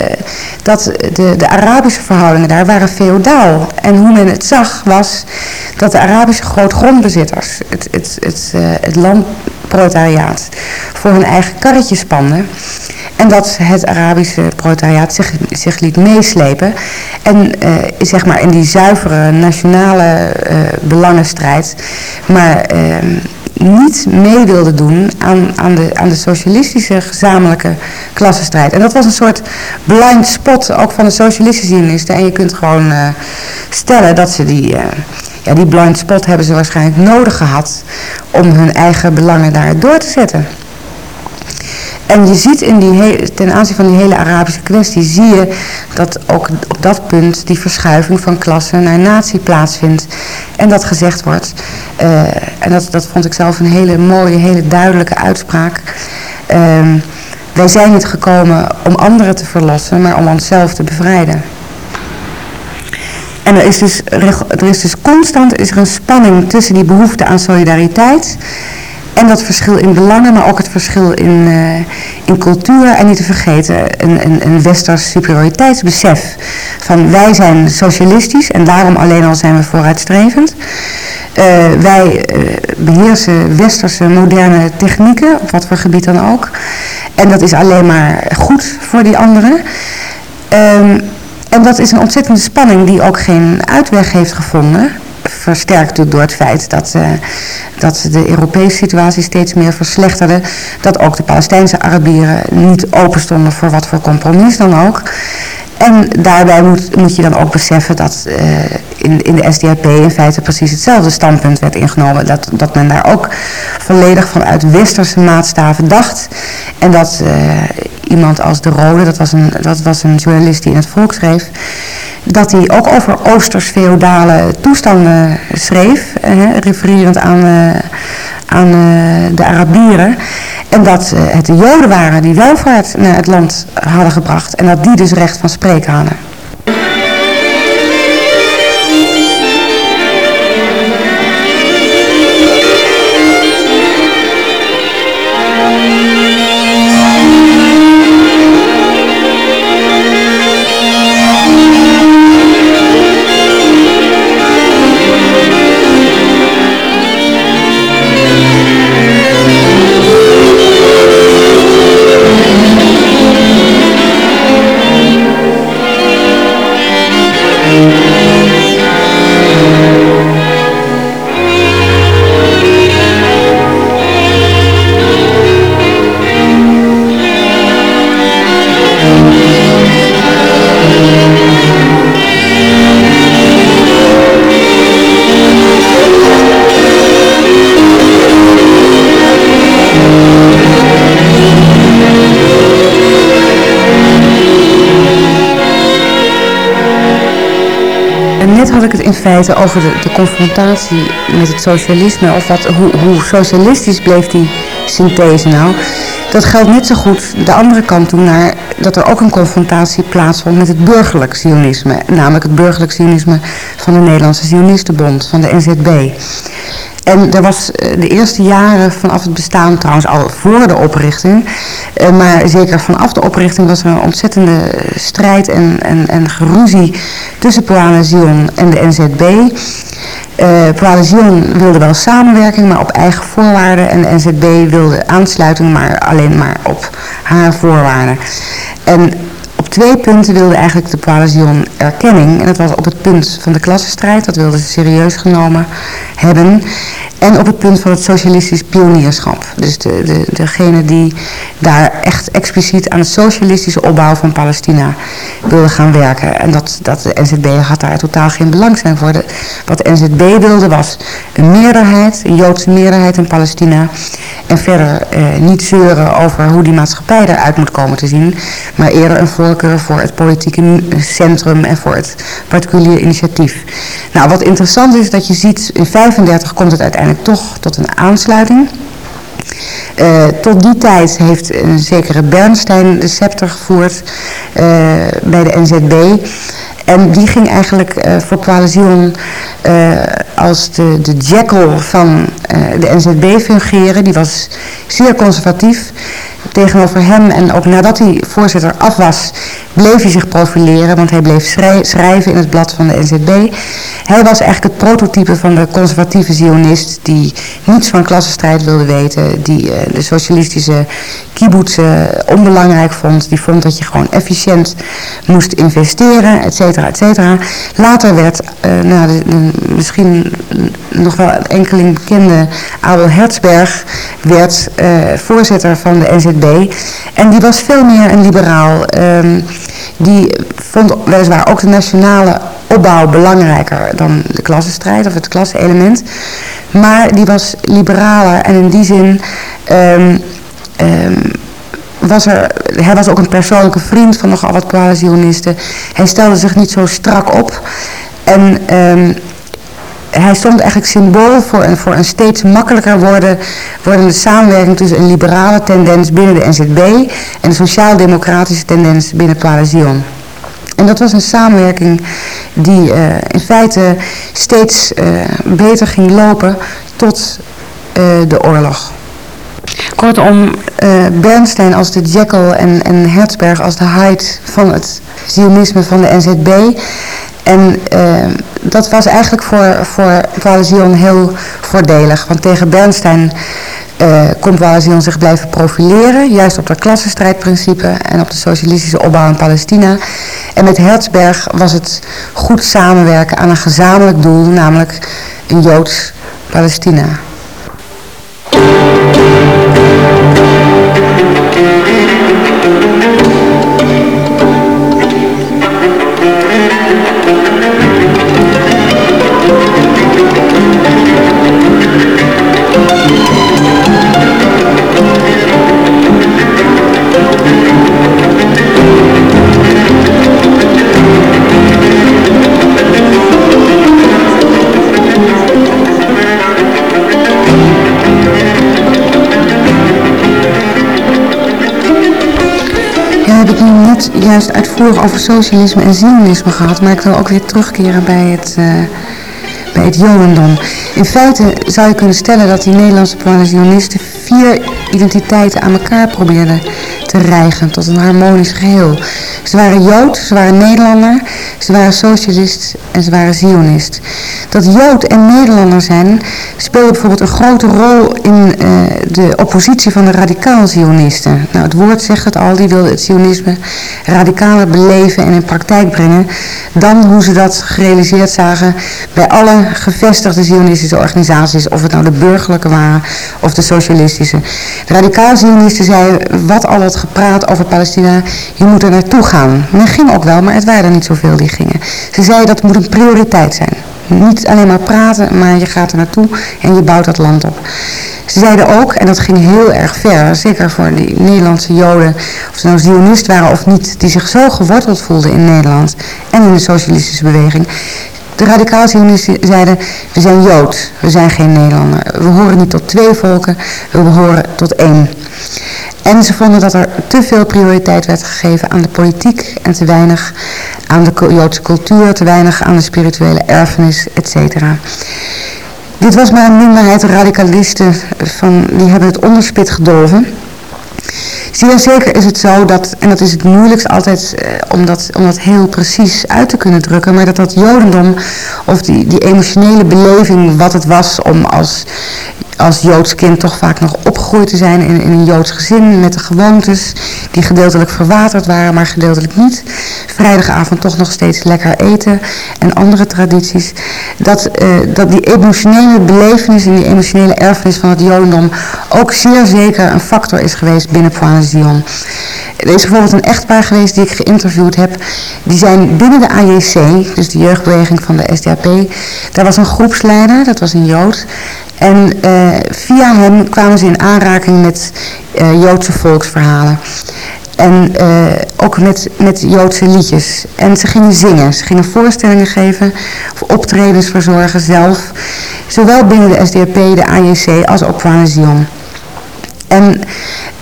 dat de, de Arabische verhoudingen daar waren feodaal. En hoe men het zag was dat de Arabische grootgrondbezitters, het, het, het, uh, het landproletariaat, voor hun eigen karretje spanden. En dat het Arabische proletariaat zich, zich liet meeslepen. En uh, zeg maar in die zuivere nationale belangenstrijd. Maar ehm, niet mee wilde doen aan, aan, de, aan de socialistische gezamenlijke klassenstrijd. En dat was een soort blind spot ook van de socialistische zionisten. En je kunt gewoon uh, stellen dat ze die, uh, ja, die blind spot hebben ze waarschijnlijk nodig gehad om hun eigen belangen daar door te zetten. En je ziet in die ten aanzien van die hele Arabische kwestie, zie je dat ook op dat punt die verschuiving van klasse naar natie plaatsvindt. En dat gezegd wordt, uh, en dat, dat vond ik zelf een hele mooie, hele duidelijke uitspraak. Uh, wij zijn niet gekomen om anderen te verlossen, maar om onszelf te bevrijden. En er is dus, er is dus constant is er een spanning tussen die behoefte aan solidariteit en dat verschil in belangen, maar ook het verschil in, uh, in cultuur. En niet te vergeten, een, een, een westers superioriteitsbesef. Van wij zijn socialistisch en daarom alleen al zijn we vooruitstrevend. wij beheersen westerse moderne technieken, op wat voor gebied dan ook. En dat is alleen maar goed voor die anderen. Ehm, en dat is een ontzettende spanning die ook geen uitweg heeft gevonden versterkt door het feit dat, uh, dat de Europese situatie steeds meer verslechterde. Dat ook de Palestijnse Arabieren niet open stonden voor wat voor compromis dan ook. En daarbij moet, moet je dan ook beseffen dat uh, in, in de SDAP in feite precies hetzelfde standpunt werd ingenomen. Dat, dat men daar ook volledig vanuit westerse maatstaven dacht. En dat uh, iemand als De Rode, dat was, een, dat was een journalist die in het volk schreef dat hij ook over oosters-feodale toestanden schreef, eh, refererend aan, eh, aan eh, de Arabieren. En dat eh, het de Joden waren die welvaart naar het land hadden gebracht en dat die dus recht van spreken hadden. In feite over de, de confrontatie met het socialisme. Of wat, hoe, socialistisch bleef die synthese nou. Dat geldt net zo goed de andere kant toe naar dat er ook een confrontatie plaatsvond met het burgerlijk sionisme. Namelijk het burgerlijk sionisme van de Nederlandse Sionistenbond, van de NZB. En er was eh, de eerste jaren vanaf het bestaan, trouwens al voor de oprichting, eh, maar zeker vanaf de oprichting was er een ontzettende strijd en, en, en geruzie tussen Zion en de NZB. Uh, Zion wilde wel samenwerking, maar op eigen voorwaarden. En de NZB wilde aansluiting, maar alleen maar op haar voorwaarden. En op twee punten wilde eigenlijk de Poale erkenning. En dat was op het punt van de klassenstrijd, dat wilden ze serieus genomen hebben. En op het punt van het socialistisch pionierschap. Dus de, de, degene die daar echt expliciet aan de socialistische opbouw van Palestina wilde gaan werken. En dat, dat de NZB had daar totaal geen belangstelling voor. De, wat de NZB wilde was een meerderheid, een Joodse meerderheid in Palestina. En verder eh, niet zeuren over hoe die maatschappij eruit moet komen te zien. Maar eerder een voorkeur voor het politieke centrum en voor het particulier initiatief. Nou, wat interessant is dat je ziet, in 35 komt het uiteindelijk toch tot een aansluiting. Uh, tot die tijd heeft een zekere Bernstein de scepter gevoerd uh, bij de NZB. En die ging eigenlijk uh, voor Coalition als de, de jackal van de NZB fungeren. Die was zeer conservatief tegenover hem. En ook nadat hij voorzitter af was, bleef hij zich profileren. Want hij bleef schrijven in het blad van de NZB. Hij was eigenlijk het prototype van de conservatieve zionist die niets van klassenstrijd wilde weten. Die uh, de socialistische kibbutzen onbelangrijk vond. Die vond dat je gewoon efficiënt moest investeren, et cetera, et cetera. Later werd, uh, nou, de, misschien nog wel enkeling bekende Abel Herzberg, werd voorzitter van de NZB. En die was veel meer een liberaal. Um, die vond weliswaar ook de nationale opbouw belangrijker dan de klassenstrijd of het klasseelement. Maar die was liberaler en in die zin um, um, was er, hij was ook een persoonlijke vriend van nogal wat coalitionisten. Hij stelde zich niet zo strak op. En hij stond eigenlijk symbool voor een, voor een steeds makkelijker worden, wordende samenwerking tussen een liberale tendens binnen de NZB en een sociaal-democratische tendens binnen Coalition. En dat was een samenwerking die uh, in feite steeds uh, beter ging lopen tot uh, de oorlog. Kortom, Bernstein als de Jekyll en, en Herzberg als de Hyde van het zionisme van de NZB En dat was eigenlijk voor, voor Zion heel voordelig. Want tegen Bernstein uh, kon Zion zich blijven profileren. Juist op dat klassenstrijdprincipe en op de socialistische opbouw in Palestina. En met Herzberg was het goed samenwerken aan een gezamenlijk doel. Namelijk een Joods Palestina. Juist uitvoerig over socialisme en zionisme gehad, maar ik wil ook weer terugkeren bij het, uh, bij het jodendom. In feite zou je kunnen stellen dat die Nederlandse zionisten vier identiteiten aan elkaar probeerden te rijgen tot een harmonisch geheel. Ze waren Jood, ze waren Nederlander, ze waren socialist en ze waren Zionist. Dat Jood en Nederlander zijn speelde bijvoorbeeld een grote rol in uh, de oppositie van de radicaal Zionisten. Nou, het woord zegt het al, die wilden het Zionisme radicaler beleven en in praktijk brengen dan hoe ze dat gerealiseerd zagen bij alle gevestigde Zionistische organisaties, of het nou de burgerlijke waren of de socialistische. De radicaal Zionisten zeiden, wat al het gepraat over Palestina, je moet er naartoe gaan. Men ging ook wel, maar het waren er niet zoveel die gingen. Ze zeiden dat moet een prioriteit zijn. Niet alleen maar praten, maar je gaat er naartoe en je bouwt dat land op. Ze zeiden ook, en dat ging heel erg ver, zeker voor die Nederlandse joden, of ze nou zionist waren of niet, die zich zo geworteld voelden in Nederland en in de socialistische beweging. De radicaal zeiden, we zijn jood, we zijn geen Nederlander. We horen niet tot twee volken, we behoren tot één. En ze vonden dat er te veel prioriteit werd gegeven aan de politiek en te weinig aan de Joodse cultuur, te weinig aan de spirituele erfenis, etc. Dit was maar een minderheid radicalisten, van, die hebben het onderspit gedolven. Zeer zeker is het zo dat, en dat is het moeilijkst altijd eh, om, dat, om dat heel precies uit te kunnen drukken, maar dat dat jodendom of die, die emotionele beleving wat het was om als als Joods kind toch vaak nog opgegroeid te zijn in, een Joods gezin met de gewoontes die gedeeltelijk verwaterd waren, maar gedeeltelijk niet. Vrijdagavond toch nog steeds lekker eten en andere tradities. Dat, uh, dat die emotionele belevenis en die emotionele erfenis van het Jodendom ook zeer zeker een factor is geweest binnen Zion. Er is bijvoorbeeld een echtpaar geweest die ik geïnterviewd heb. Die zijn binnen de AJC, dus de jeugdbeweging van de SDAP. Daar was een groepsleider, dat was een Jood. En uh, via hem kwamen ze in aanraking met uh, Joodse volksverhalen. En uh, ook met, met Joodse liedjes. En ze gingen zingen. Ze gingen voorstellingen geven. Of optredens verzorgen zelf. Zowel binnen de SDAP, de AJC als op Zion. En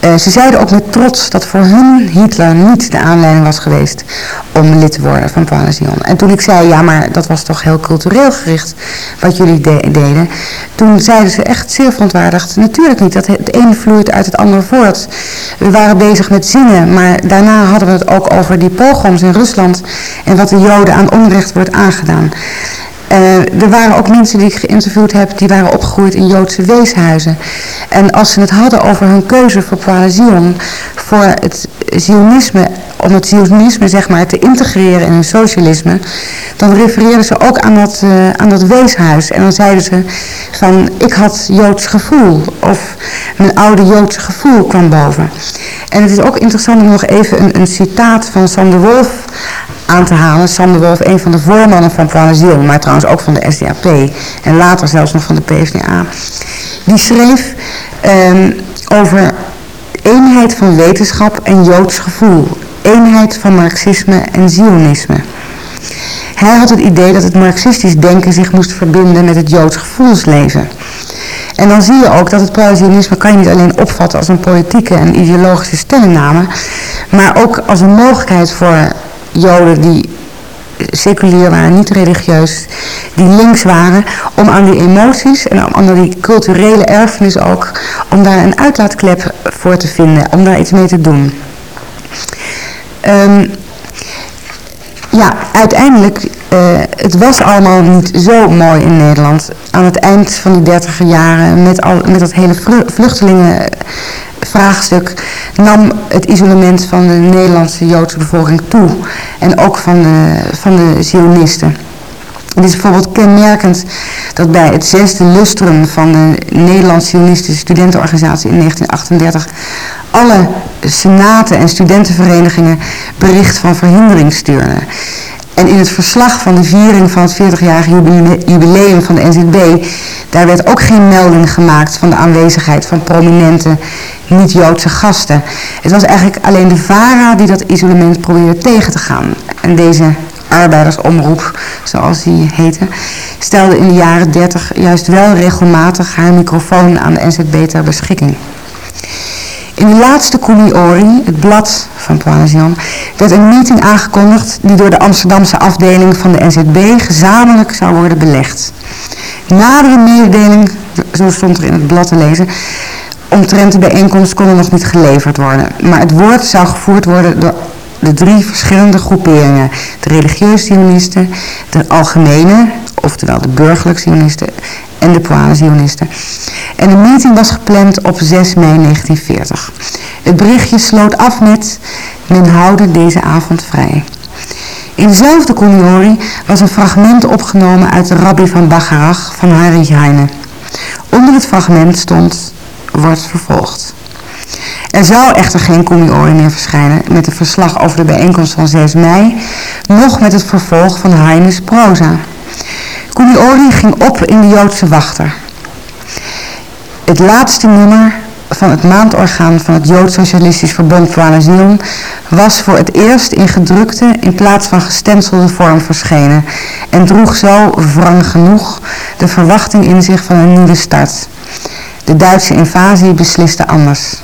uh, ze zeiden ook met trots dat voor hun Hitler niet de aanleiding was geweest om lid te worden van Palestinion. En toen ik zei, ja maar dat was toch heel cultureel gericht wat jullie deden. Toen zeiden ze echt zeer verontwaardigd, natuurlijk niet, dat het ene vloeit uit het andere voort. We waren bezig met zingen, maar daarna hadden we het ook over die pogroms in Rusland en wat de Joden aan onrecht wordt aangedaan. Uh, er waren ook mensen die ik geïnterviewd heb, die waren opgegroeid in Joodse weeshuizen. En als ze het hadden over hun keuze voor Zion, voor het zionisme, om het zionisme zeg maar te integreren in hun socialisme, dan refereerden ze ook aan dat, uh, aan dat weeshuis. En dan zeiden ze van, ik had Joods gevoel, of mijn oude Joodse gevoel kwam boven. En het is ook interessant om nog even een, een citaat van Sander Wolf aan te halen. Sander Wolf, een van de voormannen van Planasiel, maar trouwens ook van de SDAP en later zelfs nog van de PvdA. Die schreef um, over eenheid van wetenschap en Joods gevoel. Eenheid van marxisme en zionisme. Hij had het idee dat het marxistisch denken zich moest verbinden met het Joods gevoelsleven. En dan zie je ook dat het pro-zionisme kan je niet alleen opvatten als een politieke en ideologische stellingname, maar ook als een mogelijkheid voor Joden die seculier waren, niet religieus, die links waren, om aan die emoties en aan die culturele erfenis ook, om daar een uitlaatklep voor te vinden, om daar iets mee te doen. Um, ja, uiteindelijk het was allemaal niet zo mooi in Nederland. Aan het eind van die dertiger jaren, met, al, met dat hele vluchtelingenvraagstuk, nam het isolement van de Nederlandse Joodse bevolking toe. En ook van de, van de Zionisten. Het is bijvoorbeeld kenmerkend dat bij het zesde lustrum van de Nederlands-Zionistische studentenorganisatie in 1938 alle senaten en studentenverenigingen bericht van verhindering stuurden. En in het verslag van de viering van het 40-jarige jubileum van de NZB, daar werd ook geen melding gemaakt van de aanwezigheid van prominente niet-Joodse gasten. Het was eigenlijk alleen de VARA die dat isolement probeerde tegen te gaan. En deze arbeidersomroep, zoals die heette, stelde in de jaren 30 juist wel regelmatig haar microfoon aan de NZB ter beschikking. In de laatste Ori, het blad van Poanesian, werd een meeting aangekondigd die door de Amsterdamse afdeling van de NZB gezamenlijk zou worden belegd. Nadere mededeling, zo stond er in het blad te lezen, omtrent de bijeenkomst kon er nog niet geleverd worden. Maar het woord zou gevoerd worden door de drie verschillende groeperingen. De religieuze zionisten, de algemene, oftewel de burgerlijke zionisten en de Poale zionisten. En de meeting was gepland op 6 mei 1940. Het berichtje sloot af met, men houden deze avond vrij. In dezelfde Kuniori was een fragment opgenomen uit de rabbi van Bacharach van Heinrich Heine. Onder het fragment stond, wordt vervolgd. Er zou echter geen Kuniori meer verschijnen met het verslag over de bijeenkomst van 6 mei, noch met het vervolg van Heine's proza. Kuniori ging op in de Joodse wachter. Het laatste nummer van het maandorgaan van het Joods Socialistisch Verbond Zion was voor het eerst in gedrukte in plaats van gestenselde vorm verschenen en droeg zo, wrang genoeg, de verwachting in zich van een nieuwe start. De Duitse invasie besliste anders.